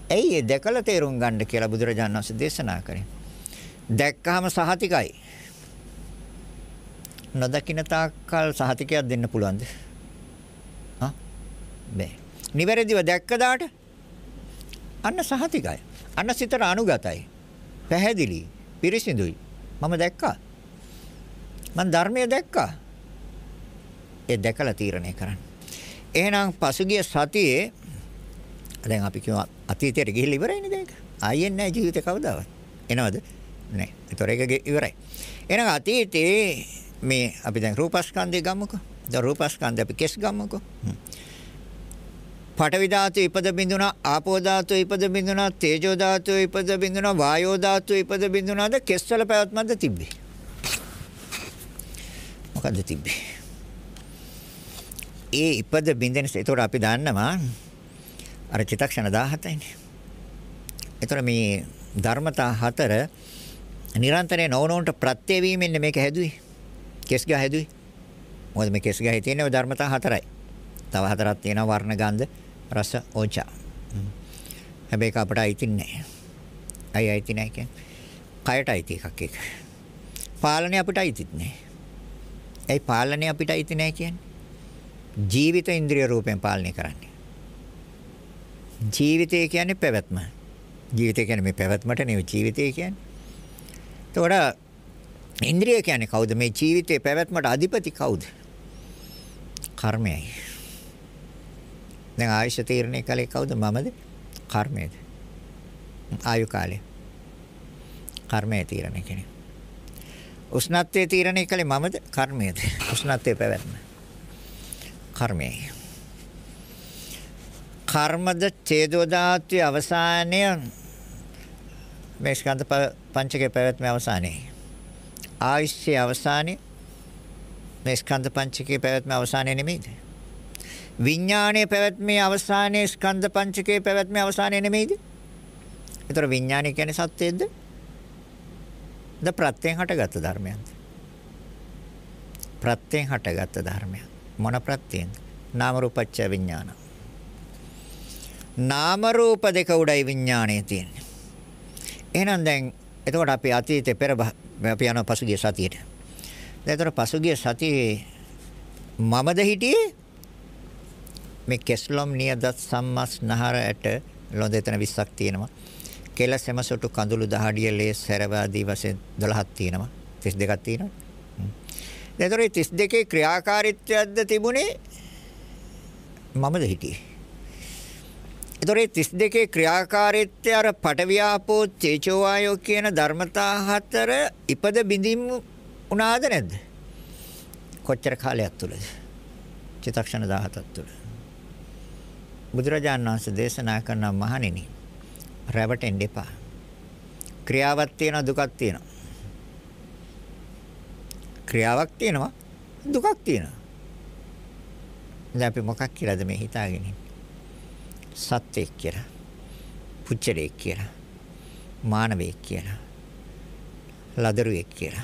ඇයි ඒ දැකලා තේරුම් ගන්න කියලා බුදුරජාණන් වහන්සේ දේශනා කරේ? දැක්කහම සහතිකයි. නොදකින්න තාක්කල් සහතිකයක් දෙන්න පුළුවන්ද? හා? බෑ. නිවැරදිව දැක්ක දාට අන්න සහතිකයි. අන්න සිතට අනුගතයි. පැහැදිලි. පිරිසිදුයි. මම දැක්කා. මම ධර්මය දැක්කා. ඒ දැකලා තීරණය කරන්න. එහෙනම් පසුගිය සතියේ දැන් අපි කියමු අතීතයට ගිහිල්ලා ඉවරයිනේ දැන්. ආයෙත් නැහැ ජීවිතේ කවදාවත්. එනවද? නැහැ. ඒතොර එක ඉවරයි. එහෙනම් අතීතේ මේ අපි දැන් රූපස්කන්ධය ගමුකෝ. දැන් රූපස්කන්ධය අපි කෙස් ගමුකෝ. පඨවි ධාතු ඉපද බිඳුනා ආපෝ ධාතු ඉපද බිඳුනා තේජෝ ධාතු ඉපද බිඳුනා වායෝ ධාතු ඉපද බිඳුනාද කෙස්වල පැවැත්මක්ද තිබ්බේ? මොකද්ද තිබ්බේ? ඒ ඉපද බින්දෙන ඒතකොට අපි දන්නවා අර චිත්තක්ෂණ 17යිනේ ඒතකොට මේ ධර්මතා හතර නිරන්තරයෙන් නොවනොන්ට ප්‍රත්‍ය වීමෙන් මේක හැදුවේ. කෙස් ගහ හැදුවේ මොකද මේ කෙස් ගහේ තියෙන ධර්මතා හතරයි තව හතරක් තියෙනවා වර්ණ ගන්ධ රස ඕජා. හැබැයි අපට අයිති නැහැ. අයි අයිති නැහැ කියන්නේ. කයට අයිති එකක් ඒක. පාලනය අපිට අයිතිත් නැහැ. ඒ පාලනය අපිට අයිති නැහැ කියන්නේ. ජීවිත ඉන්ද්‍රිය රූපයෙන් පාලනය කරන්නේ. ජීවිතය කියන්නේ පැවැත්ම. ජීවිතය කියන්නේ මේ පැවැත්මට නෙවෙයි ජීවිතය කියන්නේ. එතකොට ඉන්ද්‍රිය කියන්නේ කවුද? මේ ජීවිතේ පැවැත්මට අධිපති කවුද? කර්මයයි. දැන් ආයුෂ තීරණය කළේ කවුද? මමද? කර්මයද? ආයු කාලය. කර්මය තීරණය කෙනේ. උෂ්ණත්වයේ තීරණය කළේ මමද? කර්මයද? උෂ්ණත්වයේ පැවැත්ම. කර්මයයි. කර්මද ඡේදෝ ධාතුවේ අවසානය මේ ස්කන්ධ පංචකයේ පැවැත්මේ අවසානයේ. ආයුෂයේ අවසානයේ මේ ස්කන්ධ පංචකයේ පැවැත්මේ අවසානයේ නෙමෙයිද? විඥානයේ පැවැත්මේ අවසානයේ ස්කන්ධ පංචකයේ පැවැත්මේ අවසානයේ නෙමෙයිද? ඒතර විඥානය කියන්නේ සත්‍යයේද? ද ප්‍රත්‍යයෙන් හටගත් ධර්මයන්ද? ප්‍රත්‍යයෙන් හටගත් ධර්මයන්. මොන ප්‍රත්‍යයෙන්ද? නාම රූපච්ඡ විඥාන. නාම රූප දෙක උඩයි විඥානය තියෙන්නේ. එහෙනම් දැන් එතකොට අපි අතීතේ පෙර අපි යන පසුගිය සතියේට. දැන් එතකොට පසුගිය සතියේ මමද හිටියේ මේ කෙස්ලොම් නියදත් සම්මස් නහර ඇට ලොඳ එතන 20ක් තියෙනවා. කෙල සෙමසොටු කඳුළු දහඩිය ලේ සැරවාදී වශයෙන් 12ක් තියෙනවා. 32ක් තියෙනවා. ඒතර 32 ක්‍රියාකාරීත්වයක්ද තිබුණේ මමද හිටියේ. ඒතර 32 ක්‍රියාකාරීත්වය අර පටවියාපෝ තේජෝ වායෝ කියන ධර්මතා හතර ඉපද බිඳින් උනාද නැද්ද? කොච්චර කාලයක් තුලද? චිත්තක්ෂණ 17ක් තුල. බුදුරජාණන් වහන්සේ දේශනා කරන මහණෙනි රැවටෙන්න එපා. ක්‍රියාවක් තියෙනවා දුකක් තියෙනවා. ක්‍රියාවක් තියෙනවා දුකක් තියෙනවා. දැන් අපි මොකක් කියලාද මේ හිතාගෙන ඉන්නේ? සත්‍යයක් කියලා. පුච්චරයක් කියලා. මානවයෙක් කියලා. ලදරුවෙක් කියලා.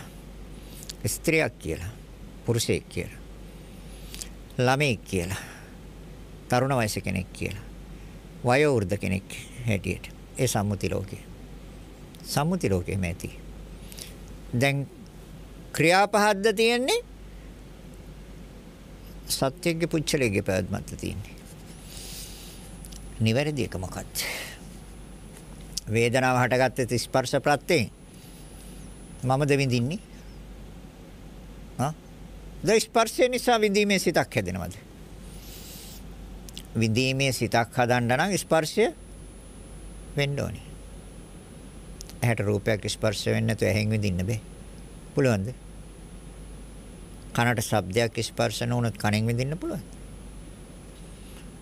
ස්ත්‍රියක් කියලා. පුරුෂයෙක් කියලා. ළමෙක් කියලා. තරුණ වයස කෙනෙක් කියලා. වයෝ වෘද්ධ කෙනෙක් හැටියට. ඒ සම්මුති ලෝකේ. සම්මුති ලෝකෙම ඇති. දැන් ක්‍රියාපහද්ද තියෙන්නේ සත්‍යයේ පුච්චලයේ පැවැත්මත් තියෙන්නේ. නිවැරදි එක මොකක්ද? වේදනාව හටගත්තේ ස්පර්ශ ප්‍රත්‍යයෙන්. මමද විඳින්නේ? හා? ද ස්පර්ශය නිසා විඳීමේ සිතක් හැදෙනවද? විඳීමේ සිතක් හදන්න නම් ස්පර්ශය වෙන්න ඕනේ. ඇහැට රූපයක් ස්පර්ශ වෙන්නේ නැතුව ඇහෙන් විඳින්න බෑ. පුළුවන්ද? කනට ශබ්දයක් ස්පර්ශ නොවුනොත් කනෙන් විඳින්න පුළුවන්.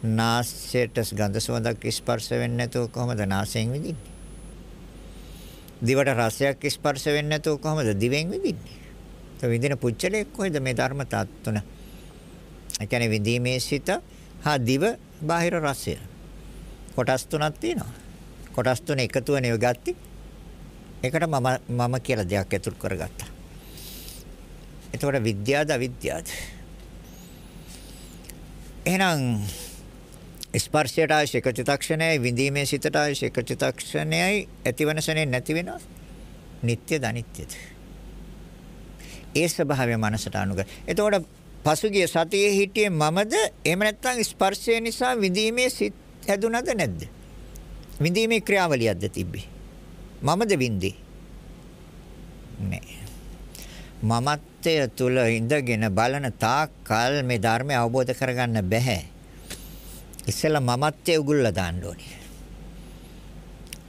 නාසයට ගඳ සුවඳක් ස්පර්ශ වෙන්නේ නැතුව කොහොමද නාසයෙන් විඳින්නේ? දිවට රසයක් ස්පර්ශ වෙන්නේ නැතුව කොහොමද දිවෙන් විඳින්නේ? ඒ විඳින පුච්චලයක් කොහෙද මේ ධර්මතාව තුන? ඒ කියන්නේ විඳීමේ සිත හා දිව බාහිර රසය. කොටස් තුනක් තියෙනවා. කොටස් තුන එකතු වෙන ඒවා ගත්තා. ඒකට මම මම කියලා දෙයක් ඇතුල් කරගත්තා. එතකොට විද්‍යාවද අවිද්‍යාවද? එහෙනම් ස්පර්ශයට ආශය එක චිත්තක්ෂණයයි විඳීමේ සිතට ආශය එක චිත්තක්ෂණයයි ඇතිවනසනේ නැති වෙනවා. නিত্যද අනිත්‍යද? ඒ ස්වභාවය මනසට අනුගත. එතකොට පසුගිය සතියේ හිටියේ මමද එහෙම නැත්නම් ස්පර්ශය නිසා විඳීමේ සිත් හැදුනද නැද්ද? විඳීමේ ක්‍රියාවලියක්ද තිබ්බේ? මමද විඳි? නෑ. මමත්වය තුල ඉඳගෙන බලන තාක් කල් මේ ධර්මය අවබෝධ කරගන්න බෑ. ඉස්සෙල්ලා මමත්වයේ උගුල්ලා දාන්න ඕනේ.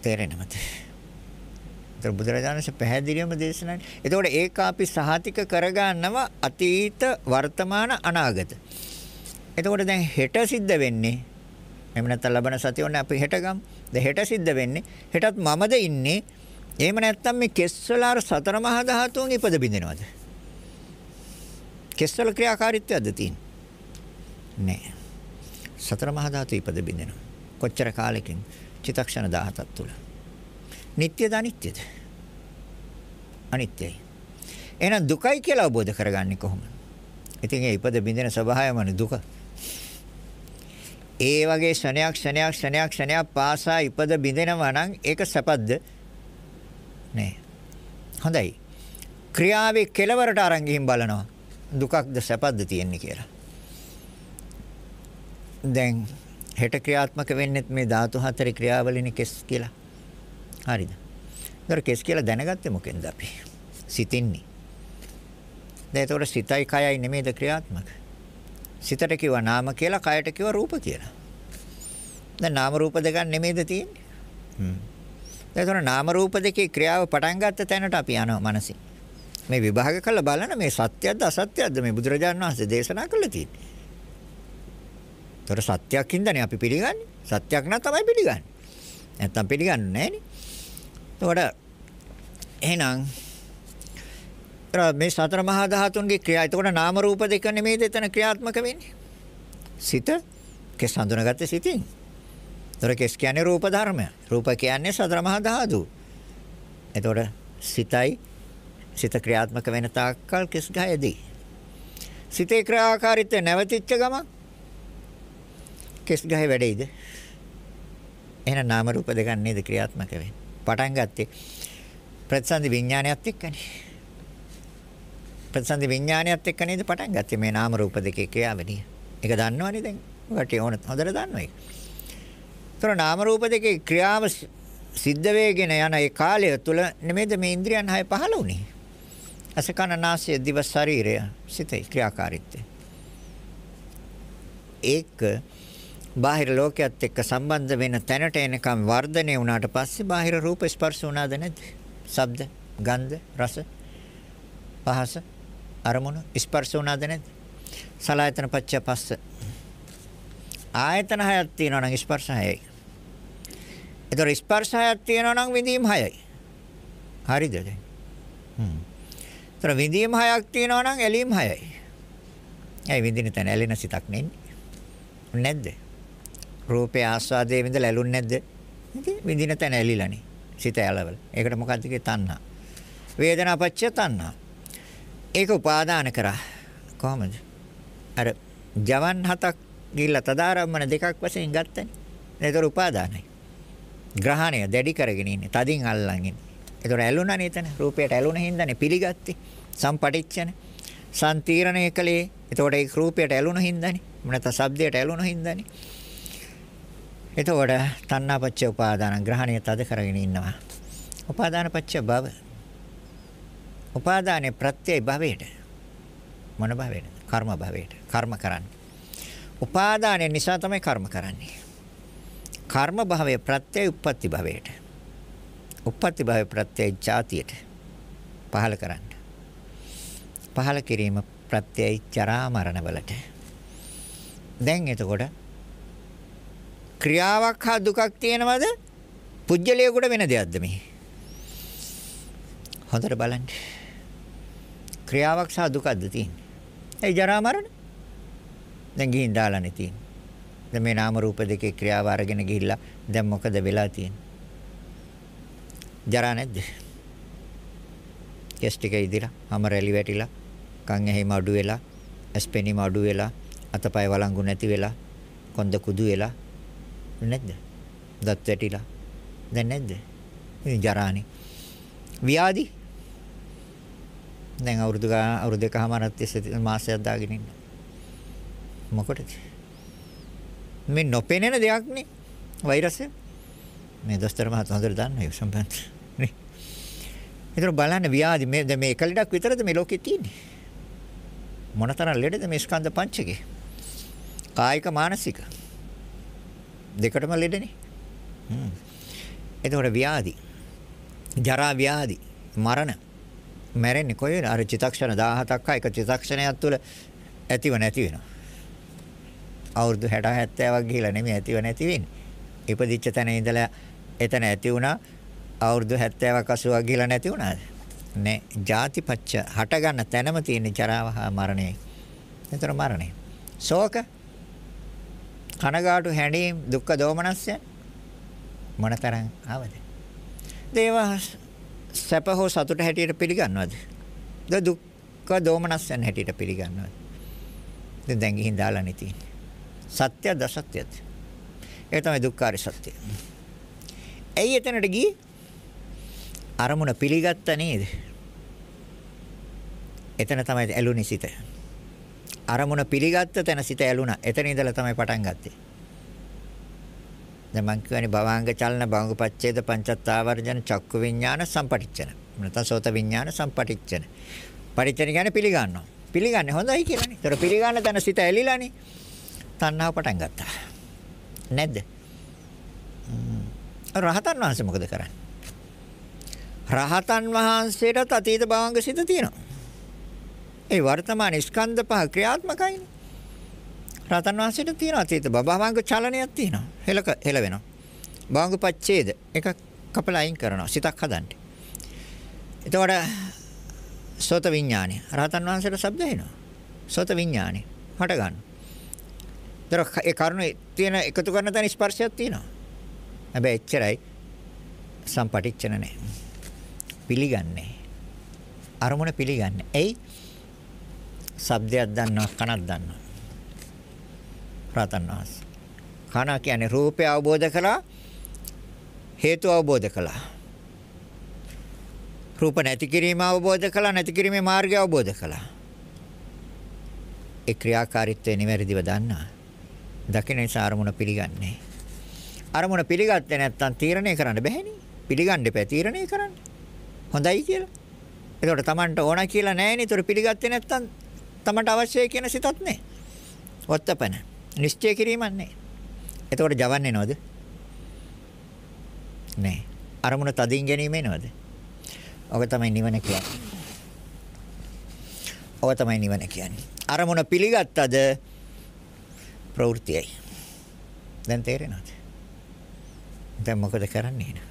තේරෙනවද? ඒතර බුදුරජාණන්සේ පැහැදිලිවම දේශනා එතකොට ඒක අපි සහතික කරගන්නව අතීත වර්තමාන අනාගත. එතකොට දැන් හෙට සිද්ධ වෙන්නේ එහෙම නැත්නම් ලබන සතිය ඕනේ අපි හෙට ගමු. දැන් හෙට සිද්ධ වෙන්නේ හෙටත් මමද ඉන්නේ. එහෙම නැත්නම් මේ කෙස්වල අර සතර මහා ධාතුන් ඉපද බින්දිනවද? කෙස්වල ක්‍රියාකාරීත්වයක්ද තියෙන්නේ? නෑ. සතර මහා ධාතු ඉපද බින්දිනවා. කොච්චර කාලෙකින්? චිතක්ෂණ 17ක් තුල. නিত্যද අනිත්‍යද? අනිත්‍යයි. එහෙනම් දුකයි කියලා අවබෝධ කරගන්නේ කොහොමද? ඉතින් ඒ ඉපද බින්දින ස්වභාවයමනේ දුක. ඒ වගේ ක්ෂණයක් ක්ෂණයක් ක්ෂණයක් ක්ෂණයක් පාසා ඉපද බින්දෙනවා නම් ඒක සැපද්ද? නෑ. හොඳයි. ක්‍රියාවේ කෙලවරට අරන් ගිහින් බලනවා. දුකක්ද සැපද්ද තියෙන්නේ කියලා. දැන් හෙට ක්‍රියාත්මක වෙන්නේ මේ ධාතු හතරේ ක්‍රියාවලිනේ කෙස් කියලා. හරිද? ඒතර කෙස් කියලා දැනගත්තේ මොකෙන්ද අපි? සිතින්නේ. දැන් ඒතකොට සිතයි කයයි නෙමෙයිද ක්‍රියාත්මක? සිතට කිව්වා නාම කියලා, කයට කිව්වා රූප කියලා. දැන් නාම රූප දෙකක් නෙමෙයිද තියෙන්නේ? හ්ම්. ඒතකොට නාම රූප දෙකේ ක්‍රියාව පටන් ගත්ත තැනට අපි යනවා මනසින්. මේ විභාග කළ බලන මේ සත්‍යයක්ද අසත්‍යයක්ද මේ බුදුරජාණන් වහන්සේ දේශනා කළා තියෙන්නේ. ඒතර සත්‍යයක් හින්දානේ අපි පිළිගන්නේ. සත්‍යක් නම් තමයි පිළිගන්නේ. නැත්තම් පිළිගන්නේ නැහනේ. එතකොට එහෙනම් මේ සතර මහා ධාතුන්ගේ ක්‍රියා. එතකොට නාම රූප දෙක නෙමෙයිද එතන ක්‍රියාත්මක වෙන්නේ? සිත කෙස් හඳුනාගත්තේ සිතින්. ඒතර කෙස් කියන්නේ රූප ධර්මය. රූප කියන්නේ සතර මහා ධාතු. එතකොට සිතයි සිත ක්‍රියාත්මක වෙන තාක්කල් කෙස් ගහයේදී. සිතේ ක්‍රියාකාරීත්වය නැවතිච්ච ගමන් කෙස් ගහේ වැඩේද? එහෙනම් නාම රූප දෙකක් නේද ක්‍රියාත්මක වෙන්නේ. පටන් ගත්තේ ප්‍රතිසන්දි විඥානයත් එක්කනේ. ප්‍රතිසන්දි විඥානයත් එක්ක නේද පටන් ගත්තේ මේ නාම රූප දෙකේ ක්‍රියාවලිය. ඒක දන්නවනේ දැන්. ඔකට ඕන හොඳට දන්නවා ඒක. ඒතර නාම රූප දෙකේ ක්‍රියාව සිද්ධ වෙගෙන යන ඒ කාලය තුල නෙමෙයිද මේ ඉන්ද්‍රියන් හය පහළ වුනේ. අසකන නාසය දිව ශරීරය සිතේ ක්‍රියාකාරීත්වය. ඒක බාහිර ලෝකයක් එක්ක සම්බන්ධ වෙන තැනට එනකම් වර්ධනය වුණාට පස්සේ බාහිර රූප ස්පර්ශ වුණාද නැද්ද? ශබ්ද, ගන්ධ, රස, පහස, අරමුණු ස්පර්ශ වුණාද නැද්ද? සලආයතන පච්ච පස්ස. ආයතන හයක් තියෙනවා නම් ස්පර්ශ හයයි. ඒතර ස්පර්ශ හයක් තියෙනවා නම් විඳීම් හයයි. හරිද දැන්? හ්ම්. ඒතර විඳීම් හයක් තියෙනවා නම් ඇලීම් හයයි. ඇයි විඳින තැන ඇලෙන සිතක් නෙන්නේ? නැද්ද? රූපේ ආස්වාදයේ විඳලා ඇලුන්නේ නැද්ද? ඉතින් විඳින තැන ඇලිලානේ. සිත ඇලවල. ඒකට මොකද්ද කියේ තණ්හා. වේදනා පච්ච තණ්හා. ඒක උපාදාන කරා. කොහමද? අර ජවන් හතක් ගිහිල්ලා තදාරම්මන දෙකක් වශයෙන් ගත්තනේ. ඒතර උපාදානයි. ග්‍රහණය දැඩි කරගෙන ඉන්නේ. තදින් අල්ලන් ඉන්නේ. ඒතර ඇලුණානේ එතන. රූපයට ඇලුණ හින්දානේ පිළිගත්තේ. සම්පටිච්චන. සම්තීරණය කළේ. එතකොට ඒ රූපයට ඇලුණ හින්දානේ. නැත්නම් ශබ්දයට ඇලුණ හින්දානේ. එතකොට තණ්හාපච්ච උපාදාන ග්‍රහණය තද කරගෙන ඉන්නවා. උපාදානපච්ච භව. උපාදානේ ප්‍රත්‍යය භවයට. මොන භවයට? කර්ම භවයට. කර්ම කරන්නේ. උපාදානය නිසා තමයි කර්ම කරන්නේ. කර්ම භවයේ ප්‍රත්‍යය උප්පත්ති භවයට. උප්පත්ති භවයේ ප්‍රත්‍යය ජාතියට පහල කරන්න. පහල කිරීම ප්‍රත්‍යය ජරා මරණ වලට. දැන් එතකොට ක්‍රියාවක් හා දුකක් තියෙනවද? පුජ්‍යලයකට වෙන දෙයක්ද මේ? හොඳට බලන්න. ක්‍රියාවක් සහ දුකක්ද තියෙන්නේ. ඒ ජරා මරණ. දැන් ගිහින් දාලානේ තියෙන්නේ. දැන් මේ නාම රූප දෙකේ ක්‍රියාව අරගෙන ගිහිල්ලා දැන් මොකද වෙලා තියෙන්නේ? ජරා නැද්ද? කෙස් ටික ඉදිලා, අම රැලි වැටිලා, කන් ඇහිම අඩු වෙලා, ඇස් පෙනීම අඩු වෙලා, අතපය වළංගු නැති වෙලා, කොන්ද කුදු වෙලා නැද්ද? දත් වැටිලා. දැන් නැද්ද? ඉතින් ජරානේ. ව්‍යාධි දැන් අවුරුදු අවුරුදු දෙකමාරක් තිස්සේ මාසයක් දාගෙන ඉන්න. මොකටද? මේ නොපෙනෙන දෙයක් නේ වෛරසය. මේ දොස්තර මහත් හොඳට දන්නා ඒ සම්බන්ධ. නේ. ඒතර බලන්න ව්‍යාධි මේ දැන් මේ එක ලෙඩක් විතරද මේ ලෝකේ තියෙන්නේ. මොනතරම් ලෙඩද මේ ස්කන්ධ පංචකේ? කායික මානසික දෙකටම ලෙඩනේ. හ්ම්. එතකොට ව්‍යාධි, ජරා ව්‍යාධි, මරණ මැරෙන්නේ කොහේද? අර චිතක්ෂණ 17ක් එක චිතක්ෂණයක් තුළ ඇතිව නැති වෙනවා. අවුරුදු 60 70ක් ගිහිලා නෙමෙයි ඇතිව නැති වෙන්නේ. ඉපදිච්ච තැන ඉඳලා එතන ඇති වුණා අවුරුදු 70ක් 80ක් ගිහිලා නැති වුණාද? නෑ. ජාතිපච්ච හට ගන්න තැනම තියෙන ජරාව හා මරණය. එතන මරණය. ශෝක කනගාටු හැඬීම් දුක්ඛ දෝමනස්ය මොනතරම් ආවද? දේවා සැප හෝ සතුට හැටියට පිළිගන්නවද? ද දුක්ඛ දෝමනස්යන් හැටියට පිළිගන්නවද? දැන් දැන් ගිහින් දාලා නැති. සත්‍යද අසත්‍යද? ඒ තමයි දුක්ඛාරි සත්‍ය. ඇයි එතනට ගියේ? අරමුණ පිළිගත්ත නේද? එතන තමයි ඇලුනි සිත. අරමුණ පිළිගත්ත තැන සිත ඇලුනා. එතන ඉඳලා තමයි පටන් ගත්තේ. දැන් මං කියවනේ භවාංග චලන භංග පච්ඡේද පංචත්තාවර්ජන චක්කු විඥාන සම්පටිච්ඡන. නැත්නම් සෝත විඥාන සම්පටිච්ඡන. පරිච්ඡන කියන්නේ පිළිගන්නවා. පිළිගන්නේ හොඳයි කියලානේ. ඒතර පිළිගන්න තැන සිත ඇලිලානේ. තණ්හාව පටන් ගත්තා. නැද්ද? රහතන් වහන්සේ මොකද කරන්නේ? රහතන් වහන්සේටත් අතීත භවංග සිත තියෙනවා. ඒ වර්තමාන ස්කන්ධ පහ ක්‍රියාත්මකයිනේ. රතන් වහන්සේට තියෙන අතීත භවංග චලනයක් තියෙනවා. හෙලක හෙල වෙනවා. භවංග පච්ඡේද එක කපලා අයින් කරනවා. සිතක් හදන්න. එතකොට සෝත විඥානය. රහතන් වහන්සේට ශබ්ද එනවා. සෝත විඥානය හට ගන්න. ඒතර ඒ කරුණේ තියෙන එකතු කරන තැන ස්පර්ශයක් තියෙනවා. හැබැයි එච්චරයි සම්පටිච්චන නැහැ. පිළිගන්නේ. අරමුණ පිළිගන්නේ. එයි ශබ්දයක් දන්නවා කනක් දන්නවා. රතන් වහන්සේ. කන කියන්නේ රූපය අවබෝධ කළා හේතු අවබෝධ කළා. රූප නැති කිරීම අවබෝධ කළා නැති කිරීමේ මාර්ගය අවබෝධ කළා. ඒ ක්‍රියාකාරීත්වය නිවැරදිව දන්නා. දකින නිසා අරමුණ පිළිගන්නේ. අරමුණ පිළිගත්තේ නැත්නම් තීරණය කරන්න බැහැනේ. පිළිගන්න එපා තීරණය කරන්න. හොඳයි කියලා. ඒකට Tamanට ඕන කියලා නැහැ නේ. ඒතර පිළිගත්තේ නැත්නම් තමට අවශ්‍යයි කියන සිතත් නැහැ. වත්තපන. නිශ්චය කිරීමක් නැහැ. එතකොට ජවන්නේ නෝද? නැහැ. අරමුණ තදින් ගැනීම එනවද? ඔක තමයි නිවන කියන්නේ. ඔක තමයි නිවන කියන්නේ. අරමුණ පිළිගත්තද ප්‍රවෘත්තියයි. දැන් තේරෙනවද? දැන් මොකද කරන්නේ?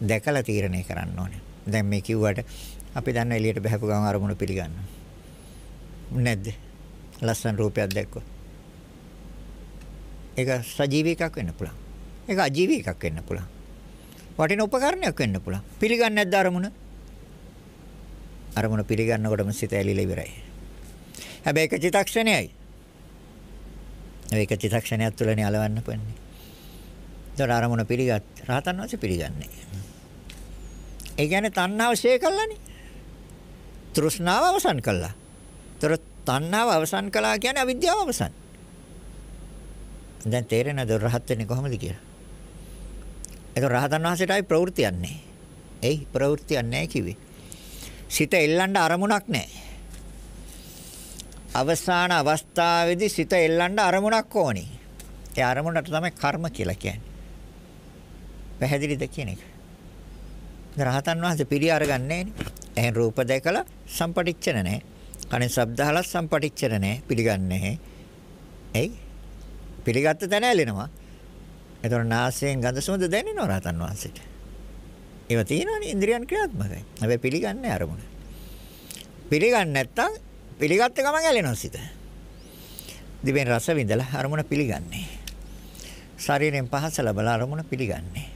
දැකලා තීරණය කරන්න ඕනේ. දැන් මේ කිව්වට අපි දන්න එළියට බහපු ගමන් අරමුණ පිළිගන්නවා. නැද්ද? ලස්සන රූපයක් දැක්කොත්. ඒක සජීවී එකක් වෙන්න පුළුවන්. ඒක අජීවී එකක් වෙන්න පුළුවන්. වටින උපකරණයක් වෙන්න පුළුවන්. පිළිගන්නේ නැද්ද අරමුණ? අරමුණ පිළිගන්නකොටම සිත ඇලිලා ඉවරයි. හැබැයි ඒක චිතක්ෂණයයි. ඒක චිතක්ෂණයක් තුළනේ අලවන්න පන්නේ. ඒතර අරමුණ පිළිගත් රහතන් වහන්සේ පිළිගන්නේ. ඒ කියන්නේ තණ්හාව ෂේ කළානේ. තෘෂ්ණාව අවසන් කළා. ତොර තණ්හාව අවසන් කළා කියන්නේ අවිද්‍යාව අවසන්. දැන් තේරෙනවද රහත් වෙන්නේ කොහොමද කියලා? ඒක රහතන් වහන්සේටයි ප්‍රවෘත්තියක් නැහැ. එයි ප්‍රවෘත්තියක් නැහැ කිව්වේ. සිත එල්ලන්න අරමුණක් නැහැ. අවසාන අවස්ථාවේදී සිත එල්ලන්න අරමුණක් ඕනේ. ඒ අරමුණට තමයි කර්ම කියලා කියන්නේ. පැහැදිලිද කියන එක? රහතන් වහන්සේ පිළි අරගන්නේ නැහැ. එහෙන් රූප දැකලා සම්පටිච්චන නැහැ. කනේ ශබ්ද අහලා සම්පටිච්චර නැහැ පිළිගන්නේ නැහැ. එයි පිළිගත්ත තැන ඇලෙනවා. එතකොට නාසයෙන් ගඳ සුවඳ දැනෙනවා රහතන් වහන්සේට. ඒව තියෙනවනේ ඉන්ද්‍රියන් ක්‍රියාත්මකයි. හැබැයි පිළිගන්නේ අරමුණ. පිළිගන්නේ නැත්තම් පිළිගත්ත ගමන් ඇලෙනවා සිත. දිවෙන් රස විඳලා අරමුණ පිළිගන්නේ. ශරීරයෙන් පහස ලැබලා අරමුණ පිළිගන්නේ.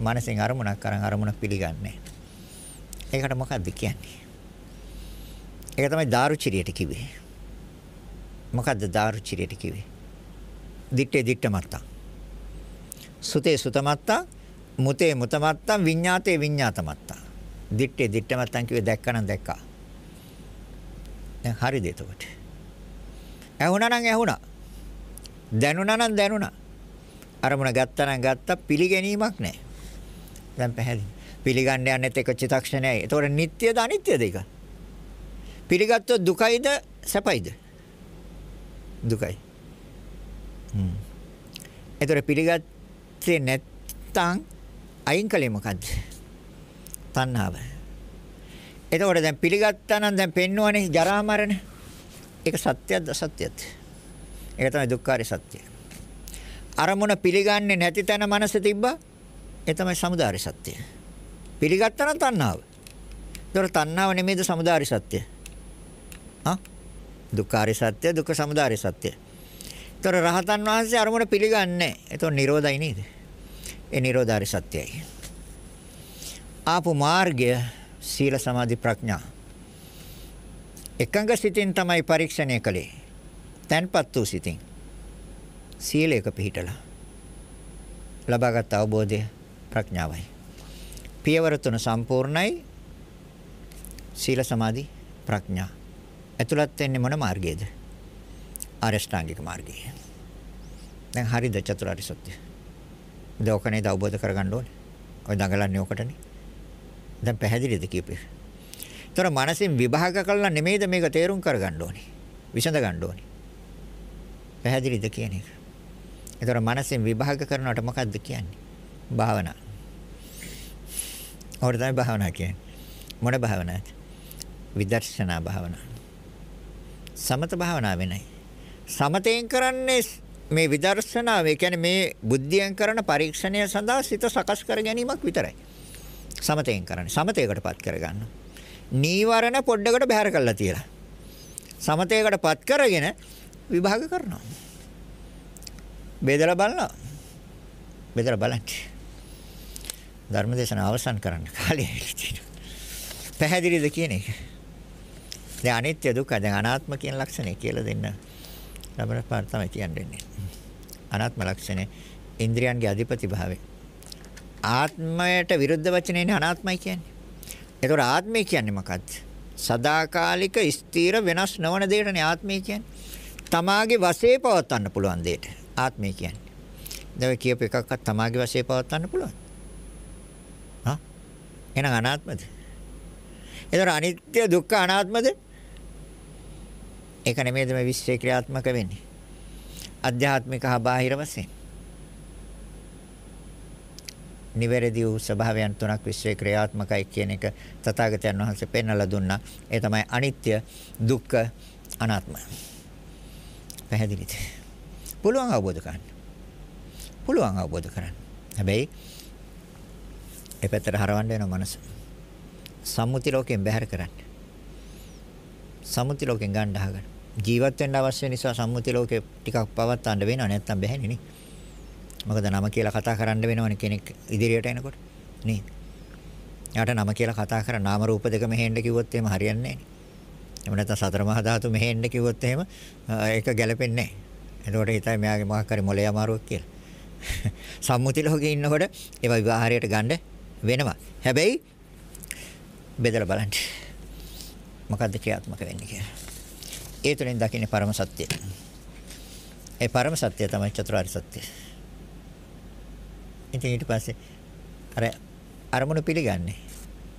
මනසෙන් අරමුණක් අරන් අරමුණ පිළිගන්නේ. ඒකට මොකක්ද කියන්නේ? ඒක තමයි දාරුචිරියට කිව්වේ. මොකද්ද දාරුචිරියට කිව්වේ? දිත්තේ දිත්ත මත්තා. සුතේ සුත මත්තා, මුතේ මුත මත්තා, විඤ්ඤාතේ විඤ්ඤාත මත්තා. දිත්තේ දිත්ත මත්තා කිව්වේ දැක්කනම් දැක්කා. දැන් හරිද එතකොට? ඇහුණා නම් ඇහුණා. දැනුණා නම් දැනුණා. අරමුණ ගත්තා නම් ගත්තා පිළිගැනීමක් නැහැ. දැන් පැහැදිලි. පිළිගන්න යන්නේත් එක චිතක්ෂණයයි. ඒතකොට නිට්ටයද අනිත්‍යද ඒක? පිළිගත්තොත් දුකයිද සැපයිද? දුකයි. හ්ම්. ඒතකොට පිළිගත්තේ නැත්තම් අයින් කලේ මොකද්ද? තණ්හාව. එතකොට දැන් පිළිගත්තා නම් දැන් පෙන්වන්නේ ජරා මරණ. ඒක සත්‍යයක්ද අසත්‍යයක්ද? ඒක තමයි දුක්ඛාරය සත්‍යය. අරමුණ පිළිගන්නේ නැති තැන මනස තිබ්බා. ඒ තමයි samudāri සත්‍යය. පිළිගත්තා නම් තණ්හාව. ඒතර තණ්හාව නෙමෙයිද samudāri සත්‍යය? හා? දුක්ඛාරය සත්‍ය, දුක්ඛ samudāri සත්‍ය. ඒතර රහතන් වහන්සේ අරමුණ පිළිගන්නේ. ඒතර නිරෝධයි නේද? ඒ නිරෝධාරි සත්‍යයි. ආපු මාර්ගය සීල සමාධි ප්‍රඥා. එකඟ සිතින් තමයි පරීක්ෂණය කළේ. තන්පත් වූ සිතින්. සීලයක පිහිටලා. ලබාගත් අවබෝධය ප්‍රඥාවයි. පියවර තුන සම්පූර්ණයි. සීල සමාධි ප්‍රඥා. ඇතුළත් වෙන්නේ මොන මාර්ගයේද? ආරෂ්ඨාංගික මාර්ගය. දැන් හරිද චතුරාර්ය සත්‍ය? දෝකනේ අවබෝධ කරගන්න ඕනේ. ඔය දඟලන්නේ ඔකටනේ. දැන් පැහැදිලිද කියපේ? ତොර මනසින් විභාග කළා නෙමෙයිද මේක තේරුම් කරගන්න ඕනේ. විසඳ ගන්න ඕනේ. පැහැදිලිද කියන එක? ඒතර මනසින් විභාග කරනවට මොකද්ද කියන්නේ? භාවනා. ඔර තමයි භාවනා කියන්නේ. මොන භාවනාවද? විදර්ශනා භාවනා. සමත භාවනාව වෙනයි. සමතෙන් කරන්නේ මේ විදර්ශනාව, ඒ කියන්නේ මේ බුද්ධියෙන් කරන පරීක්ෂණය සඳහා සිත සකස් කර ගැනීමක් විතරයි. සමතෙන් කරන්නේ. සමතේකටපත් කරගන්න. නීවරණ පොඩ්ඩකට බැහැර කරලා තියලා. සමතේකටපත් කරගෙන විභාග කරනවා. බෙදලා බලනවා. බෙදලා බලන්න. ධර්මදේශන අවසන් කරන්න කාලය තියෙනවා. පැහැදිලිද කියන එක? දැන් අනිත්‍ය දුක්ඛ දැන් අනාත්ම කියන ලක්ෂණය කියලා දෙන්න. ලබන පාර තමයි කියන්නේ. අනාත්ම ලක්ෂණය ඉන්ද්‍රියන්ගේ අධිපති භාවය. ආත්මයට විරුද්ධ වචනේනේ අනාත්මයි කියන්නේ. ඒතකොට ආත්මය කියන්නේ මොකක්ද? සදාකාලික ස්ථීර වෙනස් නොවන දෙයටනේ ආත්මය කියන්නේ. තමාගේ වශයේ පවත්වන්න පුළුවන් දෙයට ආත්මය කියන්නේ. දැන් කියප එකක්වත් තමාගේ වශයේ පවත්වන්න පුළුවන්. හා? එහෙනම් අනාත්මද? ඒතර අනිත්‍ය දුක්ඛ අනාත්මද? ඒක නෙමෙයිද මේ විශ්ව ක්‍රියාත්මක වෙන්නේ. අධ්‍යාත්මික හා බාහිර වශයෙන්. නිවැරදි වූ ස්වභාවයන් තුනක් විශ්වයේ ක්‍රියාත්මකයි කියන එක තථාගතයන් වහන්සේ පෙන්වලා දුන්නා. ඒ තමයි අනිත්‍ය, දුක්ඛ, අනාත්ම. පැහැදිලිද? පුළුවන් අවබෝධ කරගන්න. පුළුවන් අවබෝධ කරගන්න. හැබැයි ඒ පැත්තට හරවන්න වෙන මනස. සම්මුති ලෝකයෙන් බැහැර කරන්න. සම්මුති ලෝකෙන් ගන්න අහගන්න. ජීවත් වෙන්න අවශ්‍ය නිසා සම්මුති ලෝකේ ටිකක් පවත්වන්න වෙනව නැත්තම් බැහැනේ නේ. මොකද නම කියලා කතා කරන්න වෙනවනේ කෙනෙක් ඉදිරියට එනකොට නේද? යාට නම කියලා කතා කර නාම රූප දෙක මෙහෙන්න කිව්වොත් එහෙම හරියන්නේ නැහැ. එහෙම නැත්නම් සතර මහා ධාතු මෙහෙන්න කිව්වොත් එහෙම ඒක ගැලපෙන්නේ නැහැ. එතකොට හිතයි මෙයාගේ මොකක් හරි මොලේ අමාරුවක් කියලා. සම්මුති ලෝකේ ඉන්නකොට ඒවා විවාහාරයට ගන්න වෙනවා. හැබැයි බෙදලා බලන්න. මොකද්ද ක්‍රියාත්මක වෙන්නේ කියලා. ඒ තුලින් දකින්නේ පරම සත්‍යය. ඒ පරම සත්‍යය තමයි චතුරාර්ය සත්‍යය. ඉතින් ඊට පස්සේ අර අරමුණු පිළිගන්නේ.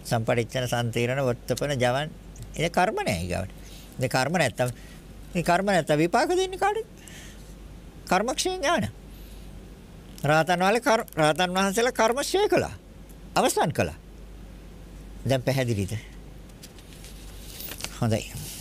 සම්පරිච්ඡන සම්තීරණ වර්තපන ජවන් ඒ කර්ම නෑ ඊගාවට. ඒ කර්ම නැත්තම් මේ කර්ම නැත්තම් විපාක දෙන්නේ කාටද? කර්මක්ෂය ඥාන. රාතන් වහන්සේ රාතන් වහන්සේලා කර්මක්ෂය කළා. අවසන් කළා. දැන් පැහැදිලිද? හොඳයි.